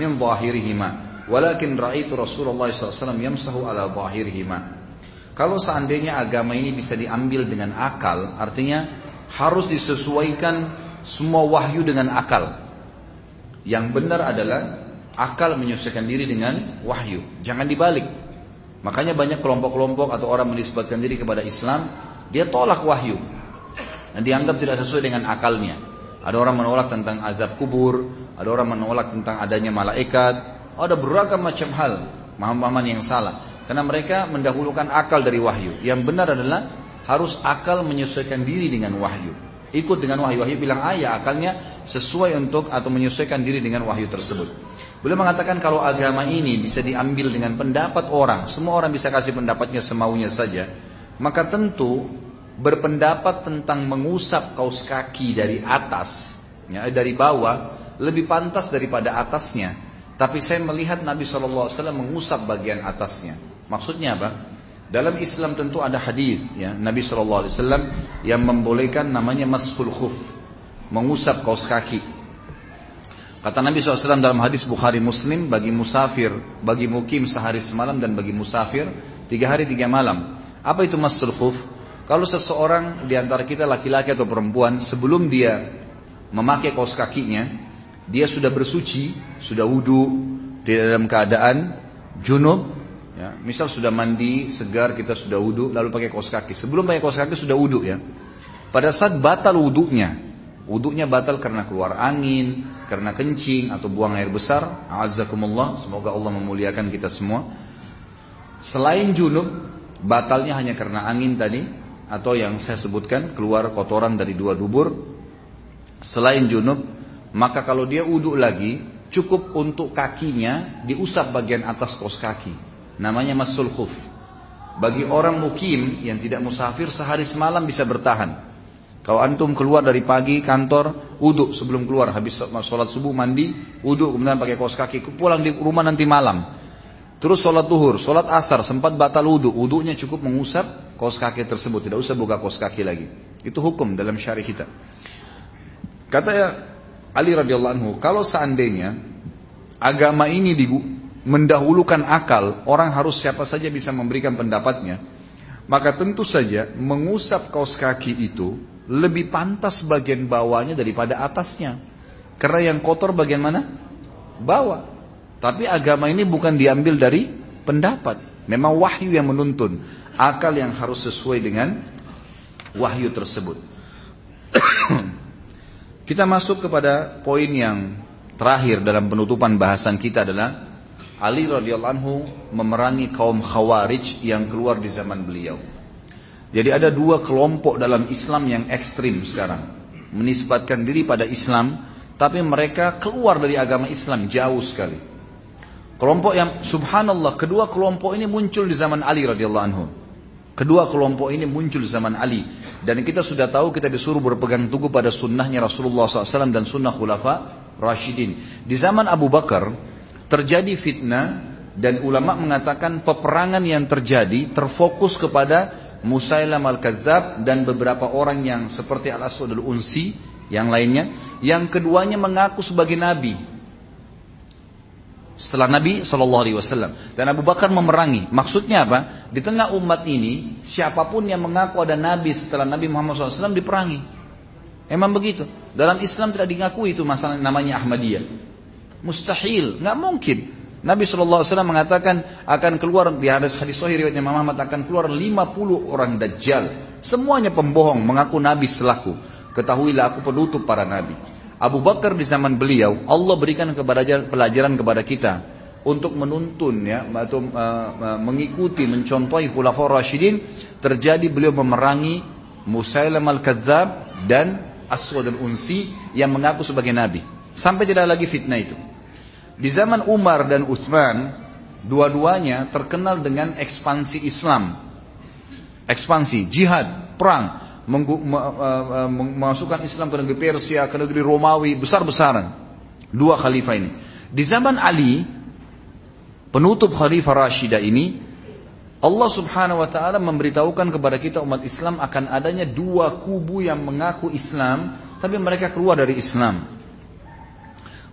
min zahirihima. Walakin ra'aitu Rasulullah SAW yamsahu ala zahirihima. Kalau seandainya agama ini bisa diambil dengan akal artinya harus disesuaikan semua wahyu dengan akal. Yang benar adalah akal menyesuaikan diri dengan wahyu. Jangan dibalik. Makanya banyak kelompok-kelompok atau orang menisbatkan diri kepada Islam dia tolak wahyu. Dan dianggap tidak sesuai dengan akalnya. Ada orang menolak tentang azab kubur, ada orang menolak tentang adanya malaikat, ada beragam macam hal, pemahaman yang salah. Karena mereka mendahulukan akal dari wahyu. Yang benar adalah harus akal menyesuaikan diri dengan wahyu. Ikut dengan wahyu. Wahyu bilang ayah akalnya sesuai untuk atau menyesuaikan diri dengan wahyu tersebut. Beliau mengatakan kalau agama ini bisa diambil dengan pendapat orang, semua orang bisa kasih pendapatnya semaunya saja, maka tentu berpendapat tentang mengusap kaus kaki dari atas, ya, dari bawah, lebih pantas daripada atasnya. Tapi saya melihat Nabi SAW mengusap bagian atasnya. Maksudnya apa? Dalam Islam tentu ada hadis ya Nabi SAW yang membolehkan namanya mashul khuf, mengusap kaus kaki. Kata Nabi SAW dalam hadis Bukhari Muslim bagi musafir, bagi mukim sehari semalam dan bagi musafir tiga hari tiga malam. Apa itu mashul khuf? Kalau seseorang di antara kita laki-laki atau perempuan sebelum dia memakai kaos kakinya, dia sudah bersuci, sudah wudhu, tidak dalam keadaan junub, ya, misal sudah mandi, segar, kita sudah wudhu, lalu pakai kaos kaki. Sebelum pakai kaos kaki sudah wudhu ya. Pada saat batal wudhunya, wudhunya batal karena keluar angin, karena kencing atau buang air besar. Azakumullah, semoga Allah memuliakan kita semua. Selain junub, batalnya hanya karena angin tadi, atau yang saya sebutkan keluar kotoran dari dua dubur selain junub maka kalau dia uduk lagi cukup untuk kakinya diusap bagian atas kos kaki namanya masul khuf bagi orang mukim yang tidak musafir sehari semalam bisa bertahan kalau antum keluar dari pagi kantor uduk sebelum keluar habis sholat subuh mandi uduk kemudian pakai kos kaki pulang di rumah nanti malam Terus sholat duhur, sholat asar, sempat batal wudhu. Wudhunya cukup mengusap kaos kaki tersebut. Tidak usah buka kaos kaki lagi. Itu hukum dalam syari kita. Kata ya Ali radhiyallahu anhu, kalau seandainya agama ini mendahulukan akal, orang harus siapa saja bisa memberikan pendapatnya. Maka tentu saja mengusap kaos kaki itu lebih pantas bagian bawahnya daripada atasnya. Karena yang kotor bagian mana? Bawah. Tapi agama ini bukan diambil dari pendapat. Memang wahyu yang menuntun. Akal yang harus sesuai dengan wahyu tersebut. Kita masuk kepada poin yang terakhir dalam penutupan bahasan kita adalah Ali radhiyallahu anhu memerangi kaum khawarij yang keluar di zaman beliau. Jadi ada dua kelompok dalam Islam yang ekstrim sekarang. Menisbatkan diri pada Islam, tapi mereka keluar dari agama Islam jauh sekali. Kelompok yang subhanallah kedua kelompok ini muncul di zaman Ali radhiyallahu anhu. Kedua kelompok ini muncul di zaman Ali dan kita sudah tahu kita disuruh berpegang teguh pada sunnahnya Rasulullah SAW dan sunnah khulafa Rashidin. Di zaman Abu Bakar terjadi fitnah dan ulama mengatakan peperangan yang terjadi terfokus kepada Musailam al-Kadzab dan beberapa orang yang seperti Al-Aswad al-Unsi yang lainnya yang keduanya mengaku sebagai nabi setelah Nabi Shallallahu Alaihi Wasallam dan Abu Bakar memerangi. Maksudnya apa? Di tengah umat ini siapa pun yang mengaku ada Nabi setelah Nabi Muhammad SAW diperangi. Emang begitu. Dalam Islam tidak diakui itu masalah namanya Ahmadiyah. Mustahil, nggak mungkin. Nabi SAW mengatakan akan keluar di hadis hadis Sahih riwayatnya Muhammad akan keluar 50 orang dajjal. Semuanya pembohong mengaku Nabi selaku. Ketahuilah aku penutup para Nabi. Abu Bakar di zaman beliau Allah berikan pelajaran kepada kita untuk menuntun ya atau uh, mengikuti mencontohi khulafaur rasyidin terjadi beliau memerangi Musailam al-Kadzab dan Aswad al-Unsi yang mengaku sebagai nabi. Sampai tidak lagi fitnah itu. Di zaman Umar dan Utsman dua-duanya terkenal dengan ekspansi Islam. Ekspansi jihad perang memasukkan Islam ke negeri Persia, ke negeri Romawi, besar-besaran. Dua khalifah ini. Di zaman Ali, penutup khalifah Rashidah ini, Allah subhanahu wa ta'ala memberitahukan kepada kita umat Islam akan adanya dua kubu yang mengaku Islam, tapi mereka keluar dari Islam.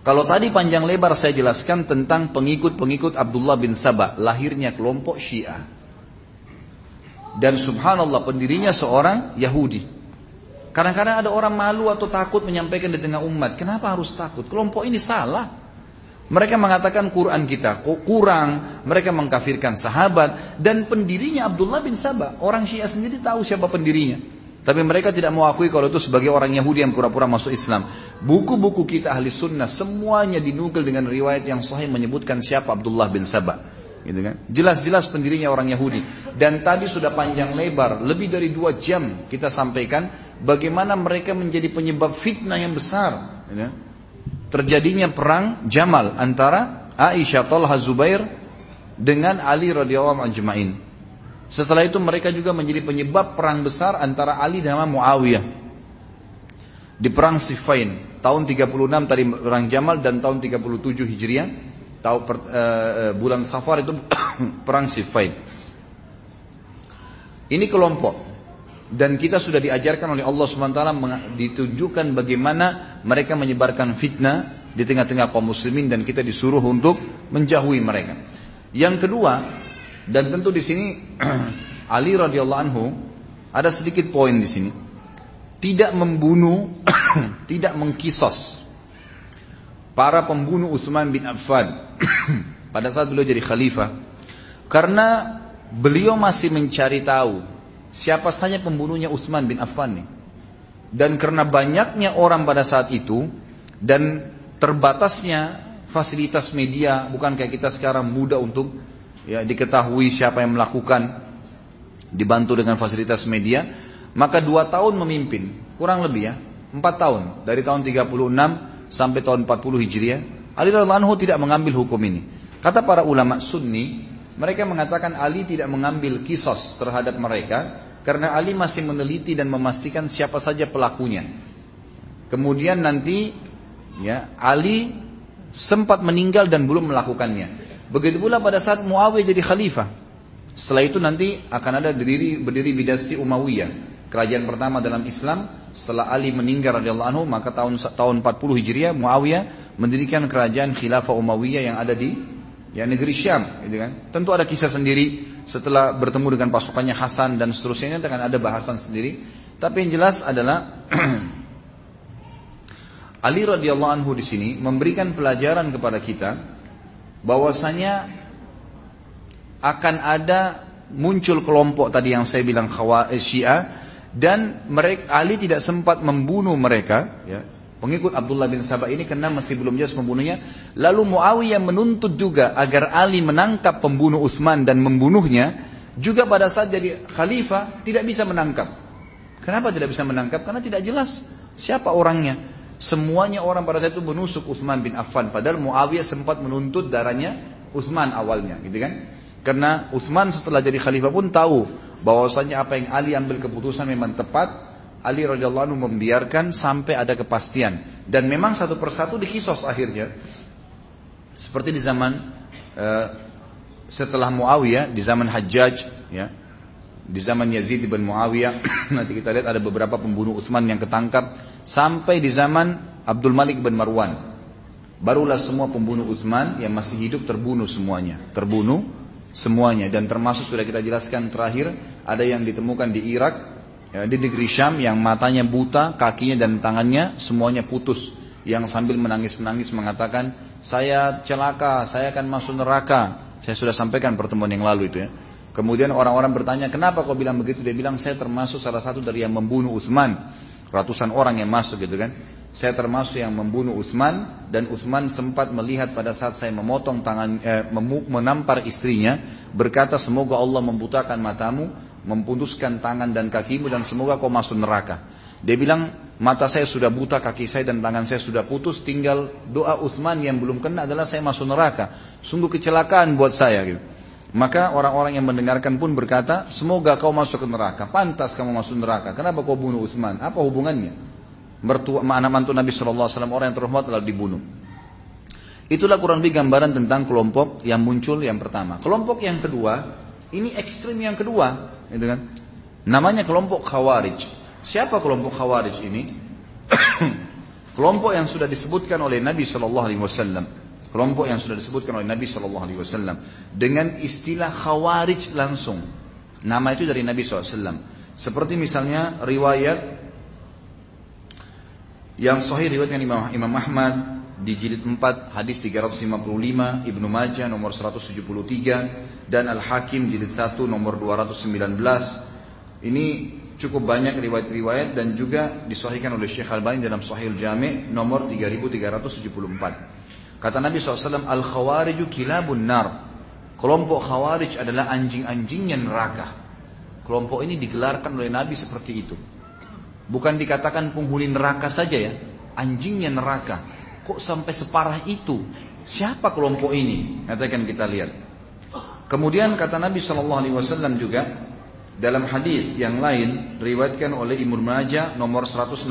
Kalau tadi panjang lebar saya jelaskan tentang pengikut-pengikut Abdullah bin Sabah, lahirnya kelompok Syiah. Dan subhanallah pendirinya seorang Yahudi. Kadang-kadang ada orang malu atau takut menyampaikan di tengah umat. Kenapa harus takut? Kelompok ini salah. Mereka mengatakan Quran kita kurang, mereka mengkafirkan sahabat dan pendirinya Abdullah bin Sabah. Orang Syiah sendiri tahu siapa pendirinya. Tapi mereka tidak mau akui kalau itu sebagai orang Yahudi yang pura-pura masuk Islam. Buku-buku kita ahli sunnah semuanya dinukil dengan riwayat yang sahih menyebutkan siapa Abdullah bin Sabah. Gitu kan? Jelas-jelas pendirinya orang Yahudi. Dan tadi sudah panjang lebar, lebih dari dua jam kita sampaikan bagaimana mereka menjadi penyebab fitnah yang besar. Gitu kan? terjadinya perang Jamal antara Aisyah Talha Zubair dengan Ali radhiyallahu anhu Setelah itu mereka juga menjadi penyebab perang besar antara Ali dan Muawiyah. Di perang Siffin tahun 36 tadi perang Jamal dan tahun 37 Hijriah tahu per, uh, bulan Safar itu perang Siffin. Ini kelompok dan kita sudah diajarkan oleh Allah SWT ditunjukkan bagaimana mereka menyebarkan fitnah di tengah-tengah kaum muslimin dan kita disuruh untuk menjauhi mereka. Yang kedua, dan tentu di sini Ali radhiyallahu anhu ada sedikit poin di sini. Tidak membunuh, tidak mengkisos para pembunuh Utsman bin Affan pada saat beliau jadi khalifah karena beliau masih mencari tahu siapa saja pembunuhnya Utsman bin Affan nih. Dan karena banyaknya orang pada saat itu dan terbatasnya fasilitas media, bukan kayak kita sekarang mudah untuk ya diketahui siapa yang melakukan, dibantu dengan fasilitas media, maka dua tahun memimpin, kurang lebih ya, empat tahun dari tahun 36 sampai tahun 40 Hijriah. Ali radhiallahu anhu tidak mengambil hukum ini. Kata para ulama Sunni, mereka mengatakan Ali tidak mengambil kisos terhadap mereka karena Ali masih meneliti dan memastikan siapa saja pelakunya. Kemudian nanti ya Ali sempat meninggal dan belum melakukannya. Begitu pula pada saat Muawiyah jadi khalifah. Setelah itu nanti akan ada berdiri berdiri bidasi Umayyah. Kerajaan pertama dalam Islam setelah Ali meninggal radhiyallahu anhu maka tahun tahun 40 Hijriah Muawiyah mendirikan kerajaan khilafah Umayyah yang ada di ya negeri Syam, gitu kan. Tentu ada kisah sendiri setelah bertemu dengan pasukannya Hasan dan seterusnya akan ada bahasan sendiri. Tapi yang jelas adalah Ali radhiyallahu anhu di sini memberikan pelajaran kepada kita bahwasanya akan ada muncul kelompok tadi yang saya bilang Khawarij Syiah dan mereka Ali tidak sempat membunuh mereka ya Pengikut Abdullah bin Sabah ini karena masih belum jelas pembunuhnya. Lalu Muawiyah menuntut juga agar Ali menangkap pembunuh Utsman dan membunuhnya. Juga pada saat jadi khalifah tidak bisa menangkap. Kenapa tidak bisa menangkap? Karena tidak jelas siapa orangnya. Semuanya orang pada saat itu menusuk Utsman bin Affan. Padahal Muawiyah sempat menuntut darahnya Utsman awalnya, gitu kan? Karena Utsman setelah jadi khalifah pun tahu bahwasanya apa yang Ali ambil keputusan memang tepat. Ali radhiyallahu anhu membiarkan sampai ada kepastian. Dan memang satu persatu dikisos akhirnya. Seperti di zaman uh, setelah Muawiyah di zaman Hajjaj ya. Di zaman Yazid bin Muawiyah nanti kita lihat ada beberapa pembunuh Utsman yang ketangkap sampai di zaman Abdul Malik bin Marwan. Barulah semua pembunuh Utsman yang masih hidup terbunuh semuanya. Terbunuh semuanya dan termasuk sudah kita jelaskan terakhir ada yang ditemukan di Irak ya, di negeri Syam yang matanya buta, kakinya dan tangannya semuanya putus. Yang sambil menangis-menangis mengatakan, saya celaka, saya akan masuk neraka. Saya sudah sampaikan pertemuan yang lalu itu ya. Kemudian orang-orang bertanya, kenapa kau bilang begitu? Dia bilang, saya termasuk salah satu dari yang membunuh Utsman. Ratusan orang yang masuk gitu kan. Saya termasuk yang membunuh Utsman dan Utsman sempat melihat pada saat saya memotong tangan eh, menampar istrinya berkata semoga Allah membutakan matamu memputuskan tangan dan kakimu dan semoga kau masuk neraka. Dia bilang, mata saya sudah buta, kaki saya dan tangan saya sudah putus, tinggal doa Uthman yang belum kena adalah saya masuk neraka. Sungguh kecelakaan buat saya. Gitu. Maka orang-orang yang mendengarkan pun berkata, semoga kau masuk ke neraka. Pantas kamu masuk neraka. Kenapa kau bunuh Uthman? Apa hubungannya? Mertua, anak mantu Nabi SAW, orang yang terhormat telah dibunuh. Itulah kurang lebih gambaran tentang kelompok yang muncul yang pertama. Kelompok yang kedua, ini ekstrim yang kedua gitu kan? Namanya kelompok Khawarij. Siapa kelompok Khawarij ini? kelompok yang sudah disebutkan oleh Nabi Shallallahu Alaihi Wasallam, kelompok yang sudah disebutkan oleh Nabi Shallallahu Alaihi Wasallam dengan istilah khawarij langsung. Nama itu dari Nabi SAW. Seperti misalnya riwayat yang sahih riwayat Imam, Imam Ahmad di jilid 4 hadis 355, Ibnu Majah nomor 173 dan Al-Hakim jilid 1 nomor 219. Ini cukup banyak riwayat-riwayat dan juga disahihkan oleh Syekh Al-Bani dalam Sahih Jami' nomor 3374. Kata Nabi SAW, Al-Khawariju kilabun nar. Kelompok Khawarij adalah anjing-anjingnya neraka. Kelompok ini digelarkan oleh Nabi seperti itu. Bukan dikatakan penghuni neraka saja ya, anjingnya neraka. Kok sampai separah itu? Siapa kelompok ini? Katakan kita lihat. Kemudian kata Nabi Wasallam juga dalam hadis yang lain riwayatkan oleh Imam Majah nomor 168,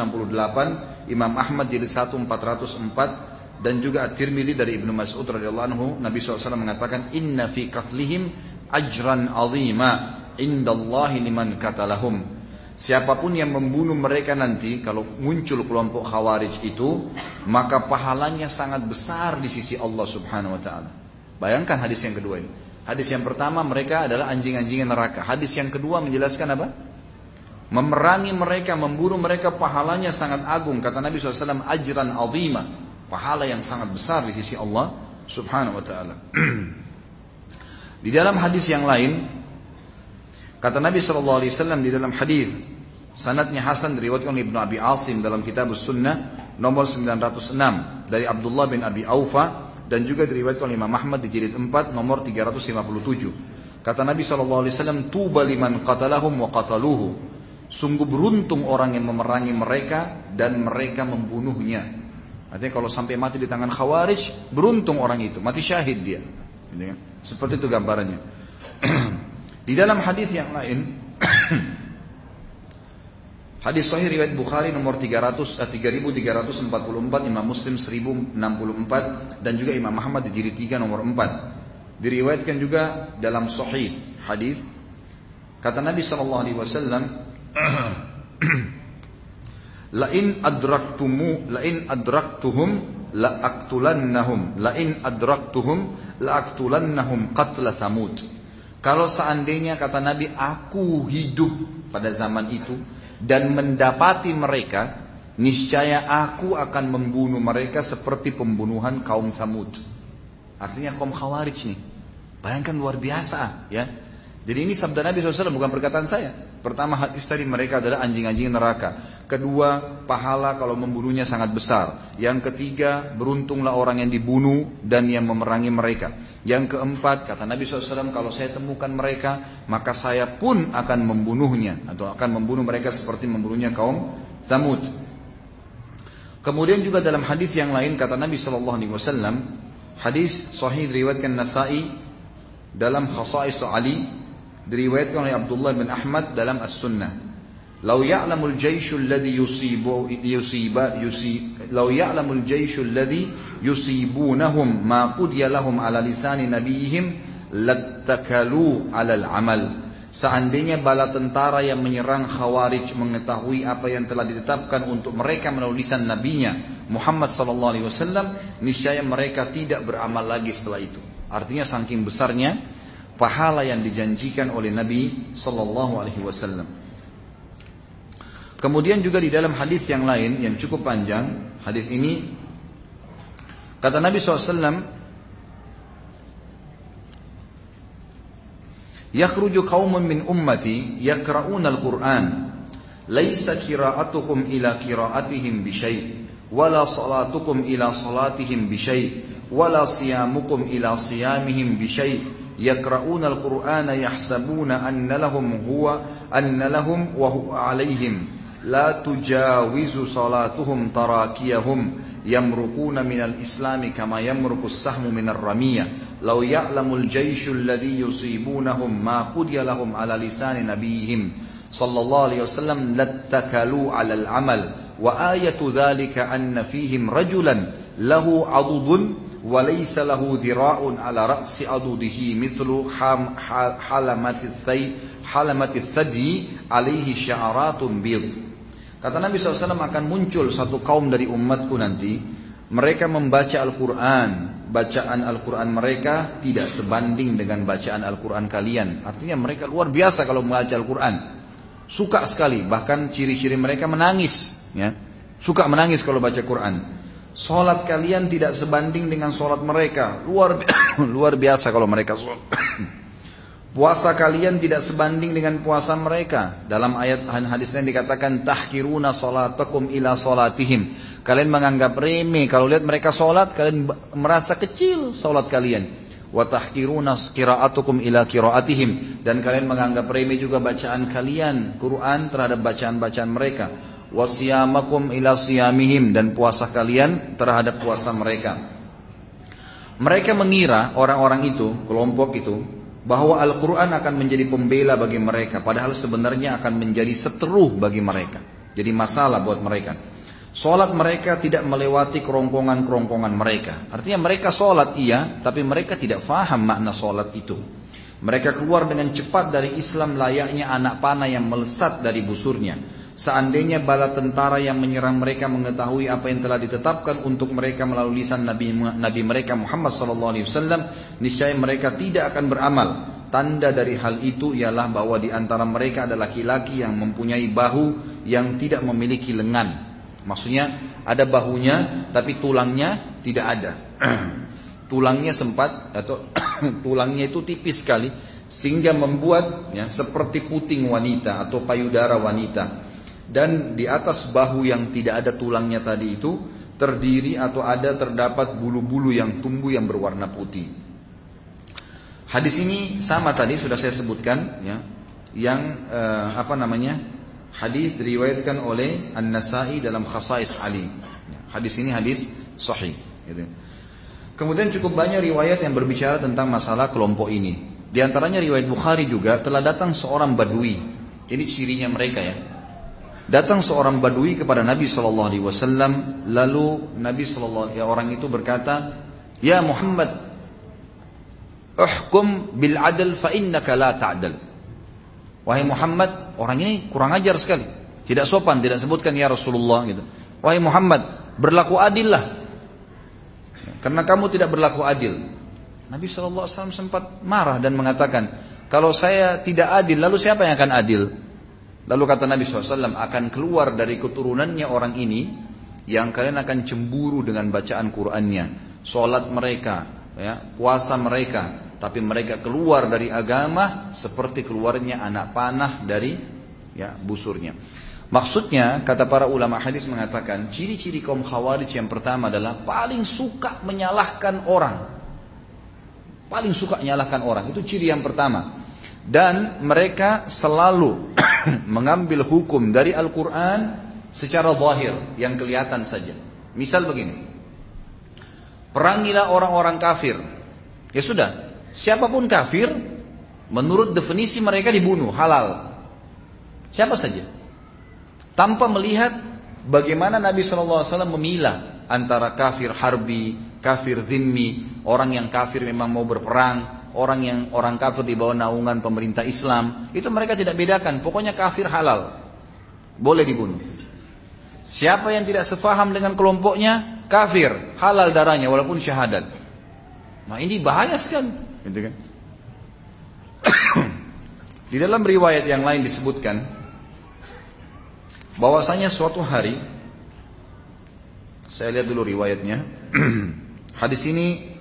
Imam Ahmad jilid 1 404 dan juga At-Tirmidzi dari Ibnu Mas'ud radhiyallahu anhu Nabi SAW mengatakan inna fi qatlihim ajran azima indallahi liman katalahum siapa pun yang membunuh mereka nanti kalau muncul kelompok khawarij itu maka pahalanya sangat besar di sisi Allah Subhanahu wa taala. Bayangkan hadis yang kedua ini. Hadis yang pertama mereka adalah anjing-anjing neraka. Hadis yang kedua menjelaskan apa? Memerangi mereka membunuh mereka pahalanya sangat agung. Kata Nabi SAW ajran azima. Pahala yang sangat besar di sisi Allah Subhanahu wa taala. di dalam hadis yang lain kata Nabi sallallahu alaihi wasallam di dalam hadis sanadnya hasan diriwayatkan oleh Ibnu Abi Asim dalam kitab Sunnah nomor 906 dari Abdullah bin Abi Aufa dan juga diriwayatkan oleh Imam Ahmad di jilid 4 nomor 357. Kata Nabi sallallahu alaihi wasallam tuba liman qatalahum wa qataluhu. Sungguh beruntung orang yang memerangi mereka dan mereka membunuhnya. Artinya kalau sampai mati di tangan khawarij, beruntung orang itu, mati syahid dia. Gitu kan? Seperti itu gambarannya. di dalam hadis yang lain, hadis sahih riwayat Bukhari nomor 300, eh, 3344, Imam Muslim 1064 dan juga Imam Muhammad di jilid 3 nomor 4. Diriwayatkan juga dalam sahih hadis kata Nabi sallallahu alaihi wasallam Lain adraktumu lain adraktuhum la aktulannahum lain adraktuhum la aktulannahum qatla thamud. Kalau seandainya kata Nabi aku hidup pada zaman itu dan mendapati mereka niscaya aku akan membunuh mereka seperti pembunuhan kaum Samud. Artinya kaum Khawarij nih. Bayangkan luar biasa ya. Jadi ini sabda Nabi SAW bukan perkataan saya. Pertama hadis tadi mereka adalah anjing-anjing neraka. Kedua pahala kalau membunuhnya sangat besar. Yang ketiga beruntunglah orang yang dibunuh dan yang memerangi mereka. Yang keempat kata Nabi SAW kalau saya temukan mereka maka saya pun akan membunuhnya. Atau akan membunuh mereka seperti membunuhnya kaum Thamud. Kemudian juga dalam hadis yang lain kata Nabi SAW hadis sahih diriwayatkan Nasai dalam khasais Ali diriwayatkan oleh Abdullah bin Ahmad dalam As-Sunnah. لو يعلم الجيش الذي يصيب يصيب يصيب لو يعلم الجيش الذي yusibunahum ma qudiya lahum ala lisani nabiyihim lattakalu alal amal. Seandainya bala tentara yang menyerang Khawarij mengetahui apa yang telah ditetapkan untuk mereka melalui lisan nabinya Muhammad sallallahu alaihi wasallam, niscaya mereka tidak beramal lagi setelah itu. Artinya saking besarnya pahala yang dijanjikan oleh Nabi sallallahu alaihi wasallam. Kemudian juga di dalam hadis yang lain yang cukup panjang, hadis ini kata Nabi SAW, "Yakhruju qaumun min ummati yaqra'una al-Qur'an, laisa qira'atukum ila qira'atihim bi syai' wala salatukum ila salatihim bi syai' wala siyamukum ila siyamihim bi syai' يقرؤون القرآن يحسبون أن لهم هو أن لهم وهو عليهم لا تجاوز صلاتهم تراكيهم يمرقون من الإسلام كما يمرق السهم من الرمية. لو يعلم الجيش الذي يصيبونهم ما قضي لهم على لسان نبيهم صلى الله عليه وسلم لاتكلوا على العمل. وآية ذلك أن فيهم رجلا له عضد وليس له ذراع على رأس عضده مثل حلمة الثدي عليه شعرات بيض. Kata Nabi SAW akan muncul satu kaum dari umatku nanti. Mereka membaca Al-Quran. Bacaan Al-Quran mereka tidak sebanding dengan bacaan Al-Quran kalian. Artinya mereka luar biasa kalau membaca Al-Quran. Suka sekali. Bahkan ciri-ciri mereka menangis. Ya. Suka menangis kalau baca Quran. Sholat kalian tidak sebanding dengan sholat mereka. Luar, luar biasa kalau mereka sholat. Puasa kalian tidak sebanding dengan puasa mereka. Dalam ayat hadis ini dikatakan tahkiruna salatakum ila salatihim. Kalian menganggap remeh kalau lihat mereka sholat, kalian merasa kecil sholat kalian. Wa tahkiruna qiraatukum ila qiraatihim dan kalian menganggap remeh juga bacaan kalian Quran terhadap bacaan-bacaan mereka. Wasiyamakum ila siyamihim dan puasa kalian terhadap puasa mereka. Mereka mengira orang-orang itu, kelompok itu, bahwa Al-Quran akan menjadi pembela bagi mereka, padahal sebenarnya akan menjadi seteruh bagi mereka. Jadi masalah buat mereka. Solat mereka tidak melewati kerongkongan-kerongkongan mereka. Artinya mereka solat iya, tapi mereka tidak faham makna solat itu. Mereka keluar dengan cepat dari Islam layaknya anak panah yang melesat dari busurnya. Seandainya bala tentara yang menyerang mereka mengetahui apa yang telah ditetapkan untuk mereka melalui lisan Nabi, Nabi mereka Muhammad SAW, niscaya mereka tidak akan beramal. Tanda dari hal itu ialah bahwa di antara mereka ada laki-laki yang mempunyai bahu yang tidak memiliki lengan. Maksudnya ada bahunya tapi tulangnya tidak ada. tulangnya sempat atau tulangnya itu tipis sekali sehingga membuat ya, seperti puting wanita atau payudara wanita dan di atas bahu yang tidak ada tulangnya tadi itu terdiri atau ada terdapat bulu-bulu yang tumbuh yang berwarna putih. Hadis ini sama tadi sudah saya sebutkan ya, yang eh, apa namanya? Hadis diriwayatkan oleh An-Nasai dalam Khasais Ali. Hadis ini hadis sahih. Gitu. Kemudian cukup banyak riwayat yang berbicara tentang masalah kelompok ini. Di antaranya riwayat Bukhari juga telah datang seorang badui. Ini cirinya mereka ya. Datang seorang badui kepada Nabi Shallallahu Alaihi Wasallam, lalu Nabi Shallallahu ya orang itu berkata, Ya Muhammad, uhkum bil adl fa innaka la ta'dal. Wahai Muhammad, orang ini kurang ajar sekali. Tidak sopan, tidak sebutkan ya Rasulullah gitu. Wahai Muhammad, berlaku adillah. Karena kamu tidak berlaku adil. Nabi SAW sempat marah dan mengatakan, kalau saya tidak adil, lalu siapa yang akan adil? Lalu kata Nabi SAW akan keluar dari keturunannya orang ini yang kalian akan cemburu dengan bacaan Qur'annya, sholat mereka, ya, puasa mereka, tapi mereka keluar dari agama seperti keluarnya anak panah dari ya busurnya. Maksudnya kata para ulama hadis mengatakan ciri-ciri kaum khawarij yang pertama adalah paling suka menyalahkan orang. Paling suka menyalahkan orang, itu ciri yang pertama. Dan mereka selalu mengambil hukum dari Al-Quran secara zahir yang kelihatan saja. Misal begini, perangilah orang-orang kafir. Ya sudah, siapa pun kafir, menurut definisi mereka dibunuh, halal. Siapa saja. Tanpa melihat bagaimana Nabi SAW memilah antara kafir harbi, kafir zimmi, orang yang kafir memang mau berperang, orang yang orang kafir di bawah naungan pemerintah Islam, itu mereka tidak bedakan. Pokoknya kafir halal. Boleh dibunuh. Siapa yang tidak sefaham dengan kelompoknya, kafir, halal darahnya walaupun syahadat. Nah ini bahaya sekali. Gitu kan? di dalam riwayat yang lain disebutkan bahwasanya suatu hari saya lihat dulu riwayatnya. Hadis ini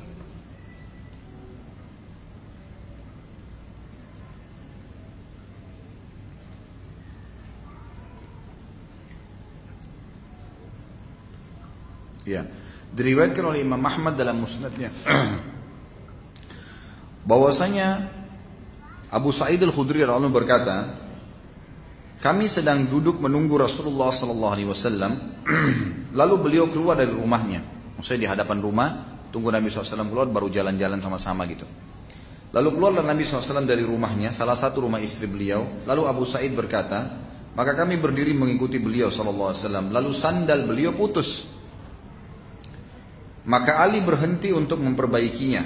Ya. Diriwayatkan oleh Imam Ahmad dalam musnadnya. bahwasanya Abu Sa'id Al-Khudri radhiyallahu berkata, kami sedang duduk menunggu Rasulullah sallallahu alaihi wasallam, lalu beliau keluar dari rumahnya. Maksudnya di hadapan rumah, tunggu Nabi SAW keluar baru jalan-jalan sama-sama gitu. Lalu keluarlah Nabi SAW dari rumahnya, salah satu rumah istri beliau. Lalu Abu Sa'id berkata, maka kami berdiri mengikuti beliau SAW. Lalu sandal beliau putus. Maka Ali berhenti untuk memperbaikinya.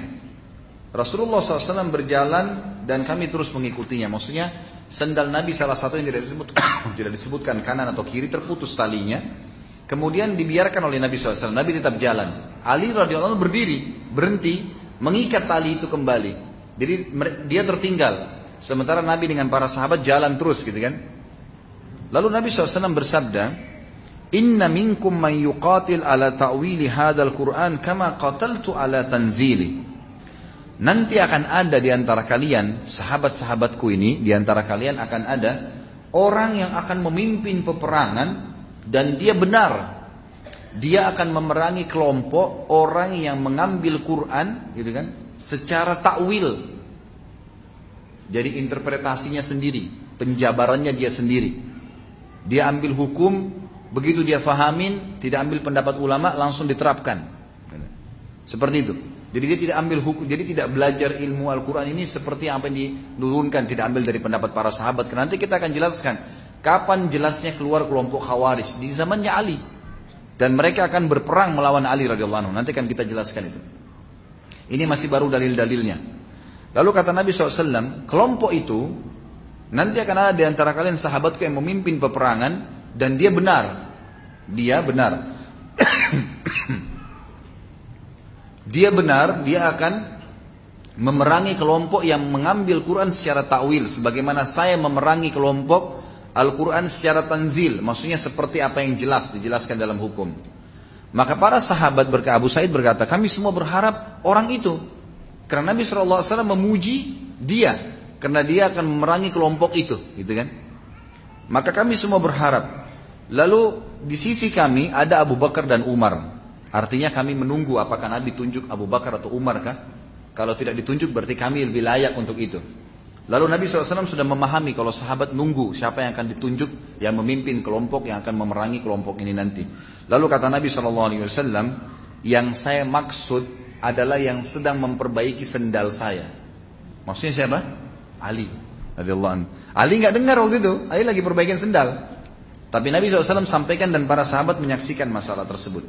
Rasulullah SAW berjalan dan kami terus mengikutinya. Maksudnya sendal Nabi salah satu yang tidak disebut tidak disebutkan kanan atau kiri terputus talinya. Kemudian dibiarkan oleh Nabi SAW. Nabi tetap jalan. Ali radhiyallahu berdiri, berhenti, mengikat tali itu kembali. Jadi dia tertinggal. Sementara Nabi dengan para sahabat jalan terus gitu kan. Lalu Nabi SAW bersabda, Inna minkum man yuqatil ala ta'wili hadal Qur'an kama qataltu ala tanzili. Nanti akan ada di antara kalian, sahabat-sahabatku ini, di antara kalian akan ada orang yang akan memimpin peperangan dan dia benar. Dia akan memerangi kelompok orang yang mengambil Quran gitu kan secara takwil jadi interpretasinya sendiri penjabarannya dia sendiri. Dia ambil hukum begitu dia fahamin tidak ambil pendapat ulama langsung diterapkan seperti itu jadi dia tidak ambil hukum jadi tidak belajar ilmu Al-Quran ini seperti apa yang dinurunkan tidak ambil dari pendapat para sahabat nanti kita akan jelaskan Kapan jelasnya keluar kelompok Khawarij? Di zamannya Ali. Dan mereka akan berperang melawan Ali radhiyallahu anhu. Nanti akan kita jelaskan itu. Ini masih baru dalil-dalilnya. Lalu kata Nabi SAW, kelompok itu nanti akan ada di antara kalian sahabatku yang memimpin peperangan dan dia benar. Dia benar. dia benar, dia akan memerangi kelompok yang mengambil Quran secara takwil sebagaimana saya memerangi kelompok Al-Quran secara tanzil, maksudnya seperti apa yang jelas dijelaskan dalam hukum. Maka para sahabat berkata, Abu Said berkata, kami semua berharap orang itu. Karena Nabi SAW memuji dia. Karena dia akan memerangi kelompok itu. gitu kan? Maka kami semua berharap. Lalu di sisi kami ada Abu Bakar dan Umar. Artinya kami menunggu apakah Nabi tunjuk Abu Bakar atau Umar kah? Kalau tidak ditunjuk berarti kami lebih layak untuk itu. Lalu Nabi SAW sudah memahami kalau sahabat nunggu siapa yang akan ditunjuk yang memimpin kelompok yang akan memerangi kelompok ini nanti. Lalu kata Nabi SAW, yang saya maksud adalah yang sedang memperbaiki sendal saya. Maksudnya siapa? Ali. Ali nggak dengar waktu itu. Ali lagi perbaikin sendal. Tapi Nabi SAW sampaikan dan para sahabat menyaksikan masalah tersebut.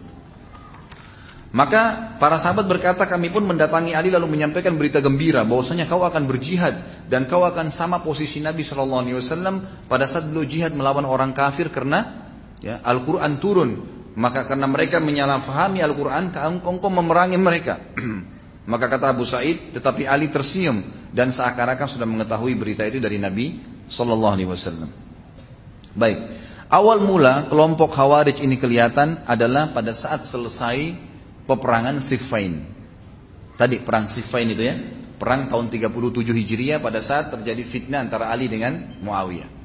Maka para sahabat berkata kami pun mendatangi Ali lalu menyampaikan berita gembira bahwasanya kau akan berjihad dan kau akan sama posisi Nabi Shallallahu Alaihi Wasallam pada saat beliau jihad melawan orang kafir karena ya, Al-Quran turun. Maka karena mereka menyalahfahami Al-Quran kau memerangi mereka. Maka kata Abu Said tetapi Ali tersenyum dan seakan-akan sudah mengetahui berita itu dari Nabi Shallallahu Alaihi Wasallam. Baik awal mula kelompok Khawarij ini kelihatan adalah pada saat selesai peperangan Siffin. Tadi perang Siffin itu ya, perang tahun 37 Hijriah pada saat terjadi fitnah antara Ali dengan Muawiyah.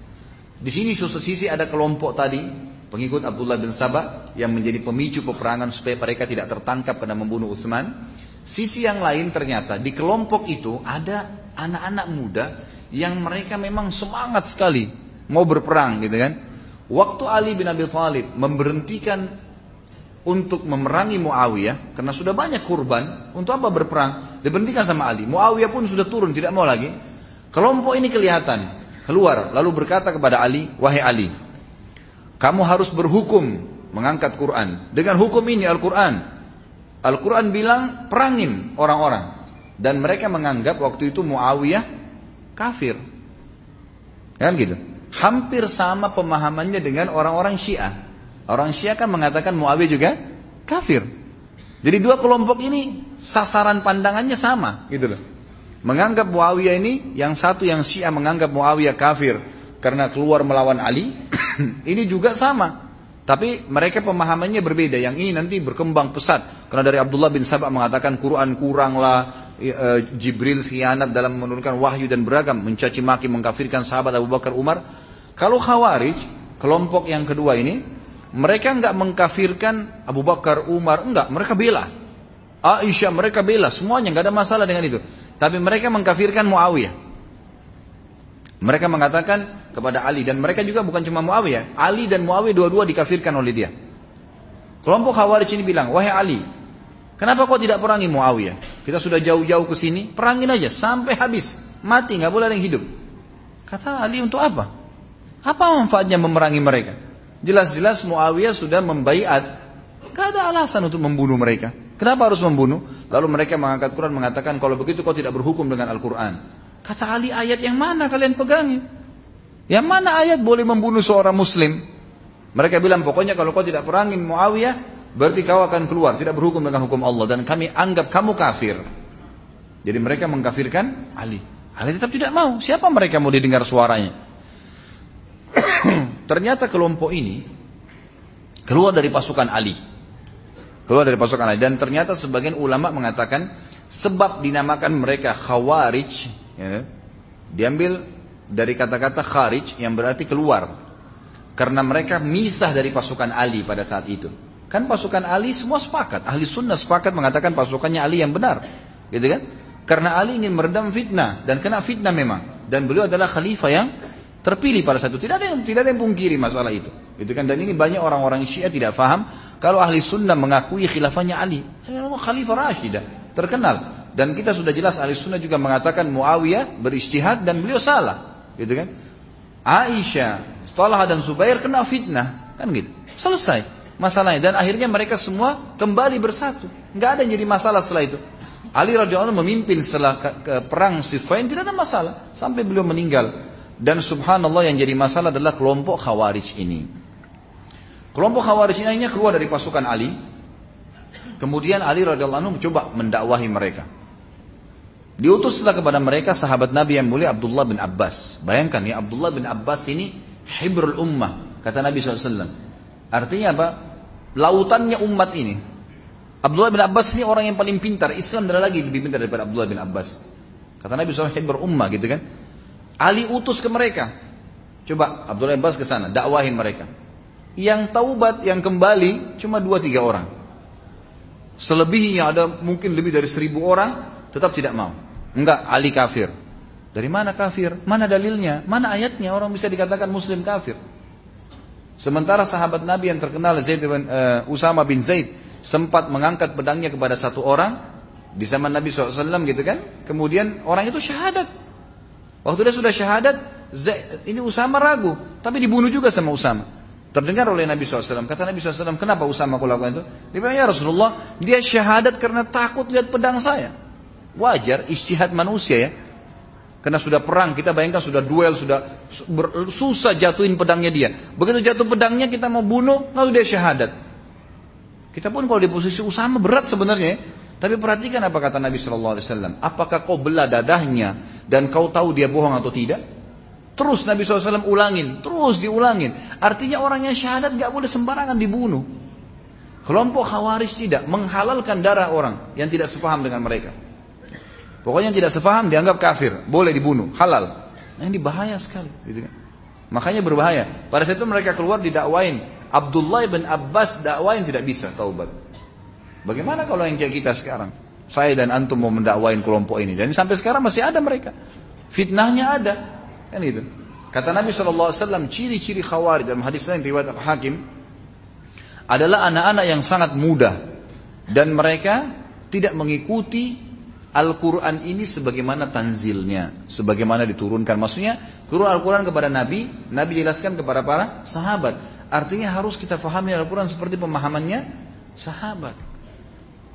Di sini suatu sisi ada kelompok tadi pengikut Abdullah bin Sabah yang menjadi pemicu peperangan supaya mereka tidak tertangkap karena membunuh Utsman. Sisi yang lain ternyata di kelompok itu ada anak-anak muda yang mereka memang semangat sekali mau berperang gitu kan. Waktu Ali bin Abi Thalib memberhentikan untuk memerangi Muawiyah karena sudah banyak kurban untuk apa berperang? Diberhentikan sama Ali. Muawiyah pun sudah turun tidak mau lagi. Kelompok ini kelihatan keluar lalu berkata kepada Ali wahai Ali kamu harus berhukum mengangkat Quran. Dengan hukum ini Al-Quran. Al-Quran bilang perangin orang-orang. Dan mereka menganggap waktu itu Muawiyah kafir. Kan gitu hampir sama pemahamannya dengan orang-orang Syiah Orang Syiah kan mengatakan Muawiyah juga kafir. Jadi dua kelompok ini sasaran pandangannya sama, gitu loh. Menganggap Muawiyah ini yang satu yang Syiah menganggap Muawiyah kafir karena keluar melawan Ali, ini juga sama. Tapi mereka pemahamannya berbeda. Yang ini nanti berkembang pesat. Karena dari Abdullah bin Sabah mengatakan Quran kurang lah, e, Jibril khianat dalam menurunkan wahyu dan beragam, mencaci maki, mengkafirkan sahabat Abu Bakar Umar. Kalau Khawarij, kelompok yang kedua ini, mereka enggak mengkafirkan Abu Bakar, Umar, enggak, mereka bela. Aisyah mereka bela, semuanya enggak ada masalah dengan itu. Tapi mereka mengkafirkan Muawiyah. Mereka mengatakan kepada Ali dan mereka juga bukan cuma Muawiyah, Ali dan Muawiyah dua-dua dikafirkan oleh dia. Kelompok Khawarij ini bilang, "Wahai Ali, kenapa kau tidak perangi Muawiyah? Kita sudah jauh-jauh ke sini, perangin aja sampai habis, mati nggak boleh ada yang hidup." Kata Ali, "Untuk apa? Apa manfaatnya memerangi mereka?" Jelas-jelas Muawiyah sudah membaiat. Gak ada alasan untuk membunuh mereka. Kenapa harus membunuh? Lalu mereka mengangkat Quran mengatakan kalau begitu kau tidak berhukum dengan Al-Quran. Kata Ali ayat yang mana kalian pegangi? Yang mana ayat boleh membunuh seorang muslim? Mereka bilang pokoknya kalau kau tidak perangin Muawiyah, berarti kau akan keluar, tidak berhukum dengan hukum Allah dan kami anggap kamu kafir. Jadi mereka mengkafirkan Ali. Ali tetap tidak mau. Siapa mereka mau didengar suaranya? Ternyata kelompok ini keluar dari pasukan Ali. Keluar dari pasukan Ali dan ternyata sebagian ulama mengatakan sebab dinamakan mereka Khawarij ya, diambil dari kata-kata kharij yang berarti keluar. Karena mereka misah dari pasukan Ali pada saat itu. Kan pasukan Ali semua sepakat. Ahli sunnah sepakat mengatakan pasukannya Ali yang benar. Gitu kan? Karena Ali ingin meredam fitnah. Dan kena fitnah memang. Dan beliau adalah khalifah yang terpilih pada saat itu. Tidak ada yang, tidak ada yang pungkiri masalah itu. Gitu kan? Dan ini banyak orang-orang Syiah tidak faham. Kalau ahli sunnah mengakui khilafahnya Ali. Khalifah Rashidah. Terkenal. Dan kita sudah jelas ahli sunnah juga mengatakan Muawiyah beristihad dan beliau salah gitu kan? Aisyah, setelah dan Zubair kena fitnah, kan gitu. Selesai masalahnya dan akhirnya mereka semua kembali bersatu. Nggak ada yang jadi masalah setelah itu. Ali radhiyallahu memimpin setelah ke, ke perang Siffin tidak ada masalah sampai beliau meninggal. Dan subhanallah yang jadi masalah adalah kelompok Khawarij ini. Kelompok Khawarij ini keluar dari pasukan Ali. Kemudian Ali radhiyallahu anhu mencoba mendakwahi mereka. Diutuslah kepada mereka sahabat Nabi yang mulia Abdullah bin Abbas. Bayangkan ya Abdullah bin Abbas ini hibrul ummah. Kata Nabi SAW. Artinya apa? Lautannya umat ini. Abdullah bin Abbas ini orang yang paling pintar. Islam tidak lagi lebih pintar daripada Abdullah bin Abbas. Kata Nabi SAW hibrul ummah gitu kan. Ali utus ke mereka. Coba Abdullah bin Abbas ke sana. Dakwahin mereka. Yang taubat, yang kembali cuma dua tiga orang. Selebihnya ada mungkin lebih dari seribu orang tetap tidak mau. Enggak, Ali kafir. Dari mana kafir? Mana dalilnya? Mana ayatnya orang bisa dikatakan muslim kafir? Sementara sahabat Nabi yang terkenal Zaid bin, uh, Usama bin Zaid sempat mengangkat pedangnya kepada satu orang di zaman Nabi SAW gitu kan. Kemudian orang itu syahadat. Waktu dia sudah syahadat, ini Usama ragu, tapi dibunuh juga sama Usama. Terdengar oleh Nabi SAW. Kata Nabi SAW, kenapa Usama aku lakukan itu? Dia bilang, ya Rasulullah, dia syahadat karena takut lihat pedang saya. Wajar istihad manusia ya. Karena sudah perang, kita bayangkan sudah duel, sudah susah jatuhin pedangnya dia. Begitu jatuh pedangnya kita mau bunuh, lalu dia syahadat. Kita pun kalau di posisi Usama berat sebenarnya ya. Tapi perhatikan apa kata Nabi Shallallahu Alaihi Wasallam. Apakah kau belah dadahnya dan kau tahu dia bohong atau tidak? Terus Nabi SAW ulangin, terus diulangin. Artinya orang yang syahadat gak boleh sembarangan dibunuh. Kelompok khawarij tidak menghalalkan darah orang yang tidak sepaham dengan mereka. Pokoknya yang tidak sepaham dianggap kafir, boleh dibunuh, halal. Nah ini bahaya sekali. Gitu kan. Makanya berbahaya. Pada saat itu mereka keluar didakwain. Abdullah bin Abbas dakwain tidak bisa taubat. Bagaimana kalau yang kayak kita sekarang? Saya dan antum mau mendakwain kelompok ini. Dan sampai sekarang masih ada mereka. Fitnahnya ada. Kan itu. Kata Nabi SAW, ciri-ciri khawari dalam hadis lain riwayat Al-Hakim adalah anak-anak yang sangat mudah dan mereka tidak mengikuti Al-Quran ini sebagaimana tanzilnya, sebagaimana diturunkan. Maksudnya, turun Al-Quran kepada Nabi, Nabi jelaskan kepada para sahabat. Artinya harus kita fahami Al-Quran seperti pemahamannya sahabat.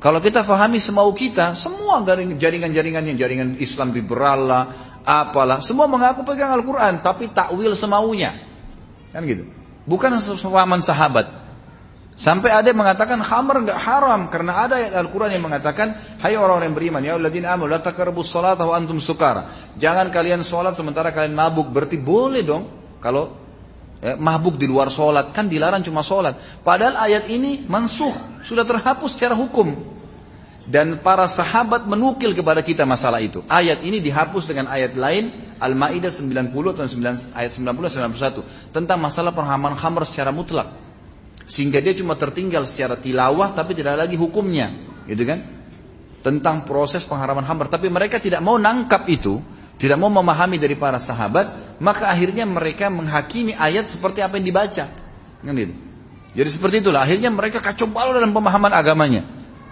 Kalau kita fahami semau kita, semua jaringan-jaringan yang jaringan Islam liberal lah, apalah, semua mengaku pegang Al-Quran, tapi takwil semaunya. Kan gitu. Bukan sepahaman sahabat. Sampai ada yang mengatakan khamr enggak haram karena ada ayat Al-Qur'an yang mengatakan hai orang-orang yang beriman ya alladzina amanu la taqrabus salata antum sukara. Jangan kalian sholat sementara kalian mabuk. Berarti boleh dong kalau ya, mabuk di luar sholat kan dilarang cuma sholat. Padahal ayat ini mansuh sudah terhapus secara hukum. Dan para sahabat menukil kepada kita masalah itu. Ayat ini dihapus dengan ayat lain Al-Maidah 90 atau 9, ayat 90 91 tentang masalah perhaman khamr secara mutlak. Sehingga dia cuma tertinggal secara tilawah tapi tidak lagi hukumnya. Gitu kan? Tentang proses pengharaman hambar. Tapi mereka tidak mau nangkap itu. Tidak mau memahami dari para sahabat. Maka akhirnya mereka menghakimi ayat seperti apa yang dibaca. Kan gitu. Jadi seperti itulah. Akhirnya mereka kacau balau dalam pemahaman agamanya.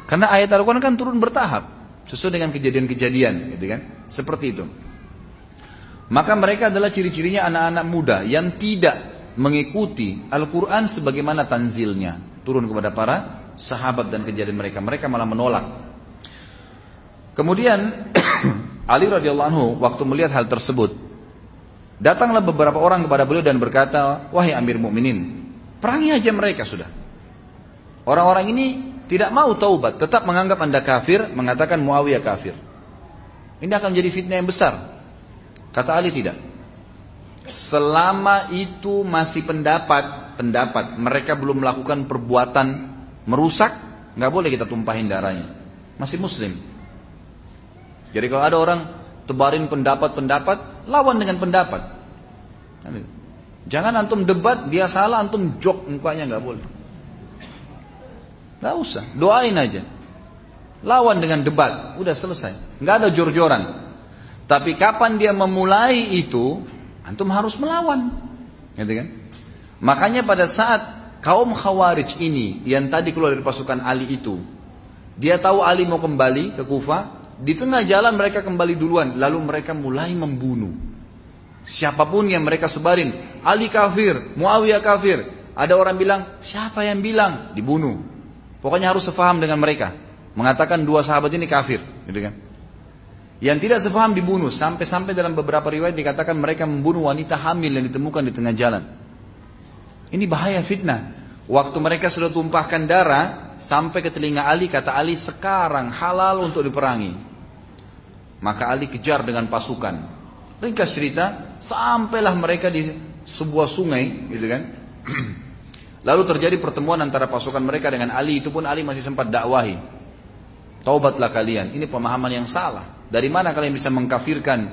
Karena ayat Al-Quran kan turun bertahap. Sesuai dengan kejadian-kejadian. Gitu kan? Seperti itu. Maka mereka adalah ciri-cirinya anak-anak muda yang tidak mengikuti Al-Quran sebagaimana tanzilnya turun kepada para sahabat dan kejadian mereka mereka malah menolak kemudian Ali radhiyallahu anhu waktu melihat hal tersebut Datanglah beberapa orang kepada beliau dan berkata, wahai Amir Mukminin, perangi aja mereka sudah. Orang-orang ini tidak mau taubat, tetap menganggap anda kafir, mengatakan Muawiyah kafir. Ini akan menjadi fitnah yang besar. Kata Ali tidak. Selama itu masih pendapat, pendapat mereka belum melakukan perbuatan merusak, nggak boleh kita tumpahin darahnya. Masih muslim. Jadi kalau ada orang tebarin pendapat-pendapat, lawan dengan pendapat. Jangan antum debat, dia salah, antum jok mukanya nggak boleh. Nggak usah, doain aja. Lawan dengan debat, udah selesai. Nggak ada jor-joran. Tapi kapan dia memulai itu, antum harus melawan. Gitu kan? Makanya pada saat kaum khawarij ini yang tadi keluar dari pasukan Ali itu, dia tahu Ali mau kembali ke Kufa, di tengah jalan mereka kembali duluan, lalu mereka mulai membunuh. Siapa pun yang mereka sebarin, Ali kafir, Muawiyah kafir. Ada orang bilang, siapa yang bilang? Dibunuh. Pokoknya harus sefaham dengan mereka. Mengatakan dua sahabat ini kafir, gitu kan? Yang tidak sefaham dibunuh. Sampai-sampai dalam beberapa riwayat dikatakan mereka membunuh wanita hamil yang ditemukan di tengah jalan. Ini bahaya fitnah. Waktu mereka sudah tumpahkan darah, sampai ke telinga Ali, kata Ali, sekarang halal untuk diperangi. Maka Ali kejar dengan pasukan. Ringkas cerita, sampailah mereka di sebuah sungai, gitu kan. Lalu terjadi pertemuan antara pasukan mereka dengan Ali, itu pun Ali masih sempat dakwahi. Taubatlah kalian, ini pemahaman yang salah. Dari mana kalian bisa mengkafirkan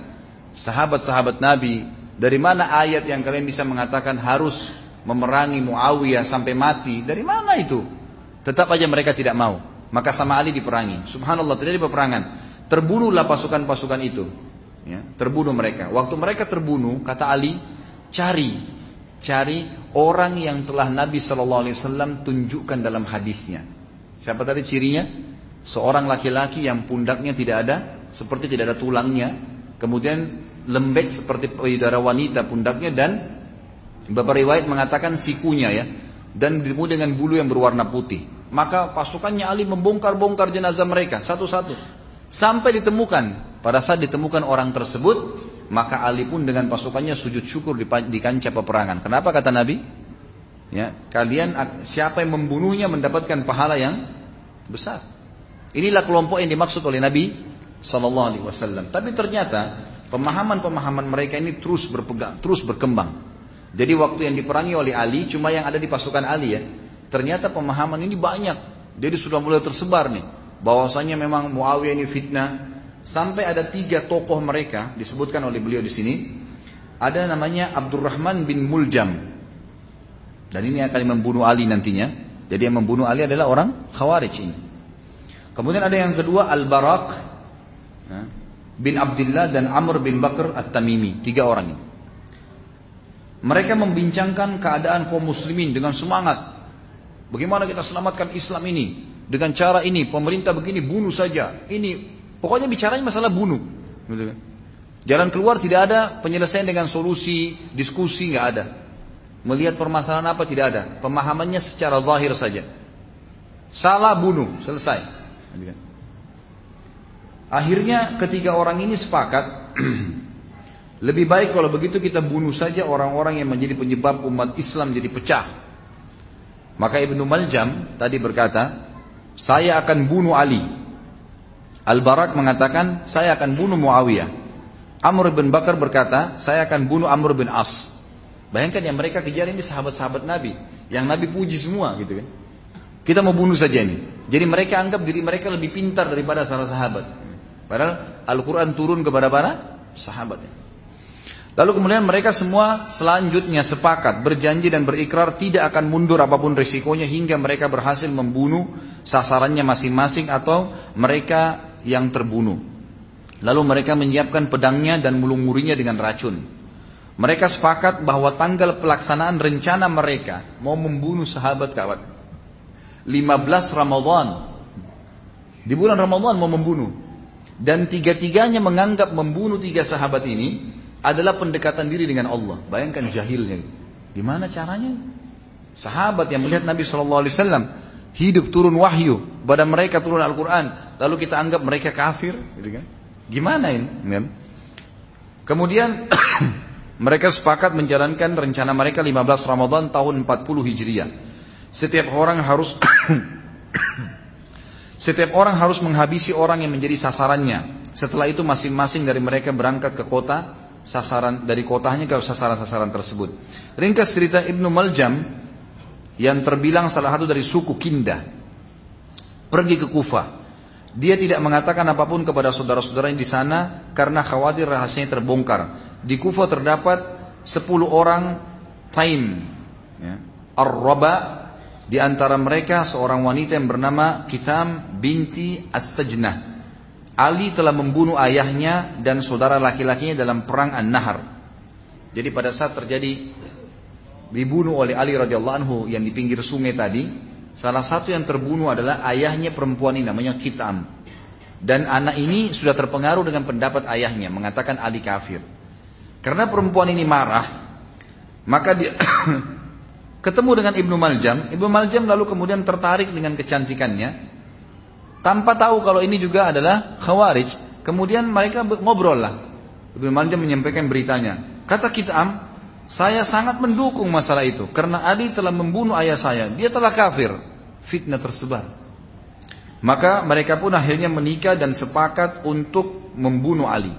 sahabat-sahabat Nabi? Dari mana ayat yang kalian bisa mengatakan harus memerangi Muawiyah sampai mati? Dari mana itu? Tetap aja mereka tidak mau. Maka sama Ali diperangi. Subhanallah terjadi peperangan. Terbunuhlah pasukan-pasukan itu. Ya, terbunuh mereka. Waktu mereka terbunuh, kata Ali, cari, cari orang yang telah Nabi Shallallahu Alaihi Wasallam tunjukkan dalam hadisnya. Siapa tadi cirinya? Seorang laki-laki yang pundaknya tidak ada, seperti tidak ada tulangnya, kemudian lembek seperti payudara wanita pundaknya dan beberapa riwayat mengatakan sikunya ya, dan ditemui dengan bulu yang berwarna putih. Maka pasukannya Ali membongkar-bongkar jenazah mereka satu-satu. Sampai ditemukan. Pada saat ditemukan orang tersebut, maka Ali pun dengan pasukannya sujud syukur di, di kancah peperangan. Kenapa kata Nabi? Ya, kalian siapa yang membunuhnya mendapatkan pahala yang besar. Inilah kelompok yang dimaksud oleh Nabi Sallallahu Alaihi Wasallam. Tapi ternyata pemahaman-pemahaman mereka ini terus berpegang, terus berkembang. Jadi waktu yang diperangi oleh Ali cuma yang ada di pasukan Ali ya. Ternyata pemahaman ini banyak. Jadi sudah mulai tersebar nih bahwasanya memang Muawiyah ini fitnah. Sampai ada tiga tokoh mereka disebutkan oleh beliau di sini. Ada namanya Abdurrahman bin Muljam. Dan ini akan membunuh Ali nantinya. Jadi yang membunuh Ali adalah orang Khawarij ini. Kemudian ada yang kedua Al-Barak bin Abdullah dan Amr bin Bakr At-Tamimi. Tiga orang ini. Mereka membincangkan keadaan kaum muslimin dengan semangat. Bagaimana kita selamatkan Islam ini dengan cara ini pemerintah begini bunuh saja. Ini pokoknya bicaranya masalah bunuh. Gitu kan. Jalan keluar tidak ada, penyelesaian dengan solusi, diskusi nggak ada. Melihat permasalahan apa tidak ada. Pemahamannya secara zahir saja. Salah bunuh, selesai. Gitu kan. Akhirnya ketiga orang ini sepakat Lebih baik kalau begitu kita bunuh saja orang-orang yang menjadi penyebab umat Islam jadi pecah. Maka Ibnu Maljam tadi berkata, saya akan bunuh Ali. Al-Barak mengatakan, saya akan bunuh Muawiyah. Amr bin Bakar berkata, saya akan bunuh Amr bin As. Bayangkan yang mereka kejar ini sahabat-sahabat Nabi. Yang Nabi puji semua gitu kan. Kita mau bunuh saja ini. Jadi mereka anggap diri mereka lebih pintar daripada salah sahabat. Padahal Al-Quran turun kepada para sahabat. Lalu kemudian mereka semua selanjutnya sepakat berjanji dan berikrar tidak akan mundur apa pun risikonya hingga mereka berhasil membunuh sasarannya masing-masing atau mereka yang terbunuh. Lalu mereka menyiapkan pedangnya dan mulung-murinya dengan racun. Mereka sepakat bahwa tanggal pelaksanaan rencana mereka mau membunuh sahabat kawan. 15 Ramadan. Di bulan Ramadan mau membunuh. Dan tiga-tiganya menganggap membunuh tiga sahabat ini adalah pendekatan diri dengan Allah. Bayangkan jahilnya. Gimana caranya? Sahabat yang melihat Nabi Shallallahu Alaihi Wasallam hidup turun wahyu, pada mereka turun Al-Quran, lalu kita anggap mereka kafir, gitu kan? Gimana ini? Kan? Kemudian Mereka sepakat menjalankan rencana mereka 15 Ramadan tahun 40 Hijriah. Setiap orang harus Setiap orang harus menghabisi orang yang menjadi sasarannya. Setelah itu masing-masing dari mereka berangkat ke kota sasaran dari kotanya ke sasaran-sasaran tersebut. Ringkas cerita Ibnu Maljam yang terbilang salah satu dari suku Kinda pergi ke Kufah. Dia tidak mengatakan apa pun kepada saudara-saudaranya di sana karena khawatir rahasianya terbongkar. Di Kufah terdapat 10 orang Taim, ya, Ar-Raba di antara mereka seorang wanita yang bernama Kitam binti As-Sajnah. Ali telah membunuh ayahnya dan saudara laki-lakinya dalam perang An-Nahar. Jadi pada saat terjadi dibunuh oleh Ali radhiyallahu anhu yang di pinggir sungai tadi, salah satu yang terbunuh adalah ayahnya perempuan ini namanya Kitam. Dan anak ini sudah terpengaruh dengan pendapat ayahnya mengatakan Ali kafir. Karena perempuan ini marah, maka dia Ketemu dengan Ibnu Maljam, Ibnu Maljam lalu kemudian tertarik dengan kecantikannya. Tanpa tahu kalau ini juga adalah khawarij. Kemudian mereka ngobrol lah. Ibnu Maljam menyampaikan beritanya. Kata Kitam, saya sangat mendukung masalah itu. Karena Ali telah membunuh ayah saya. Dia telah kafir. Fitnah tersebar. Maka mereka pun akhirnya menikah dan sepakat untuk membunuh Ali.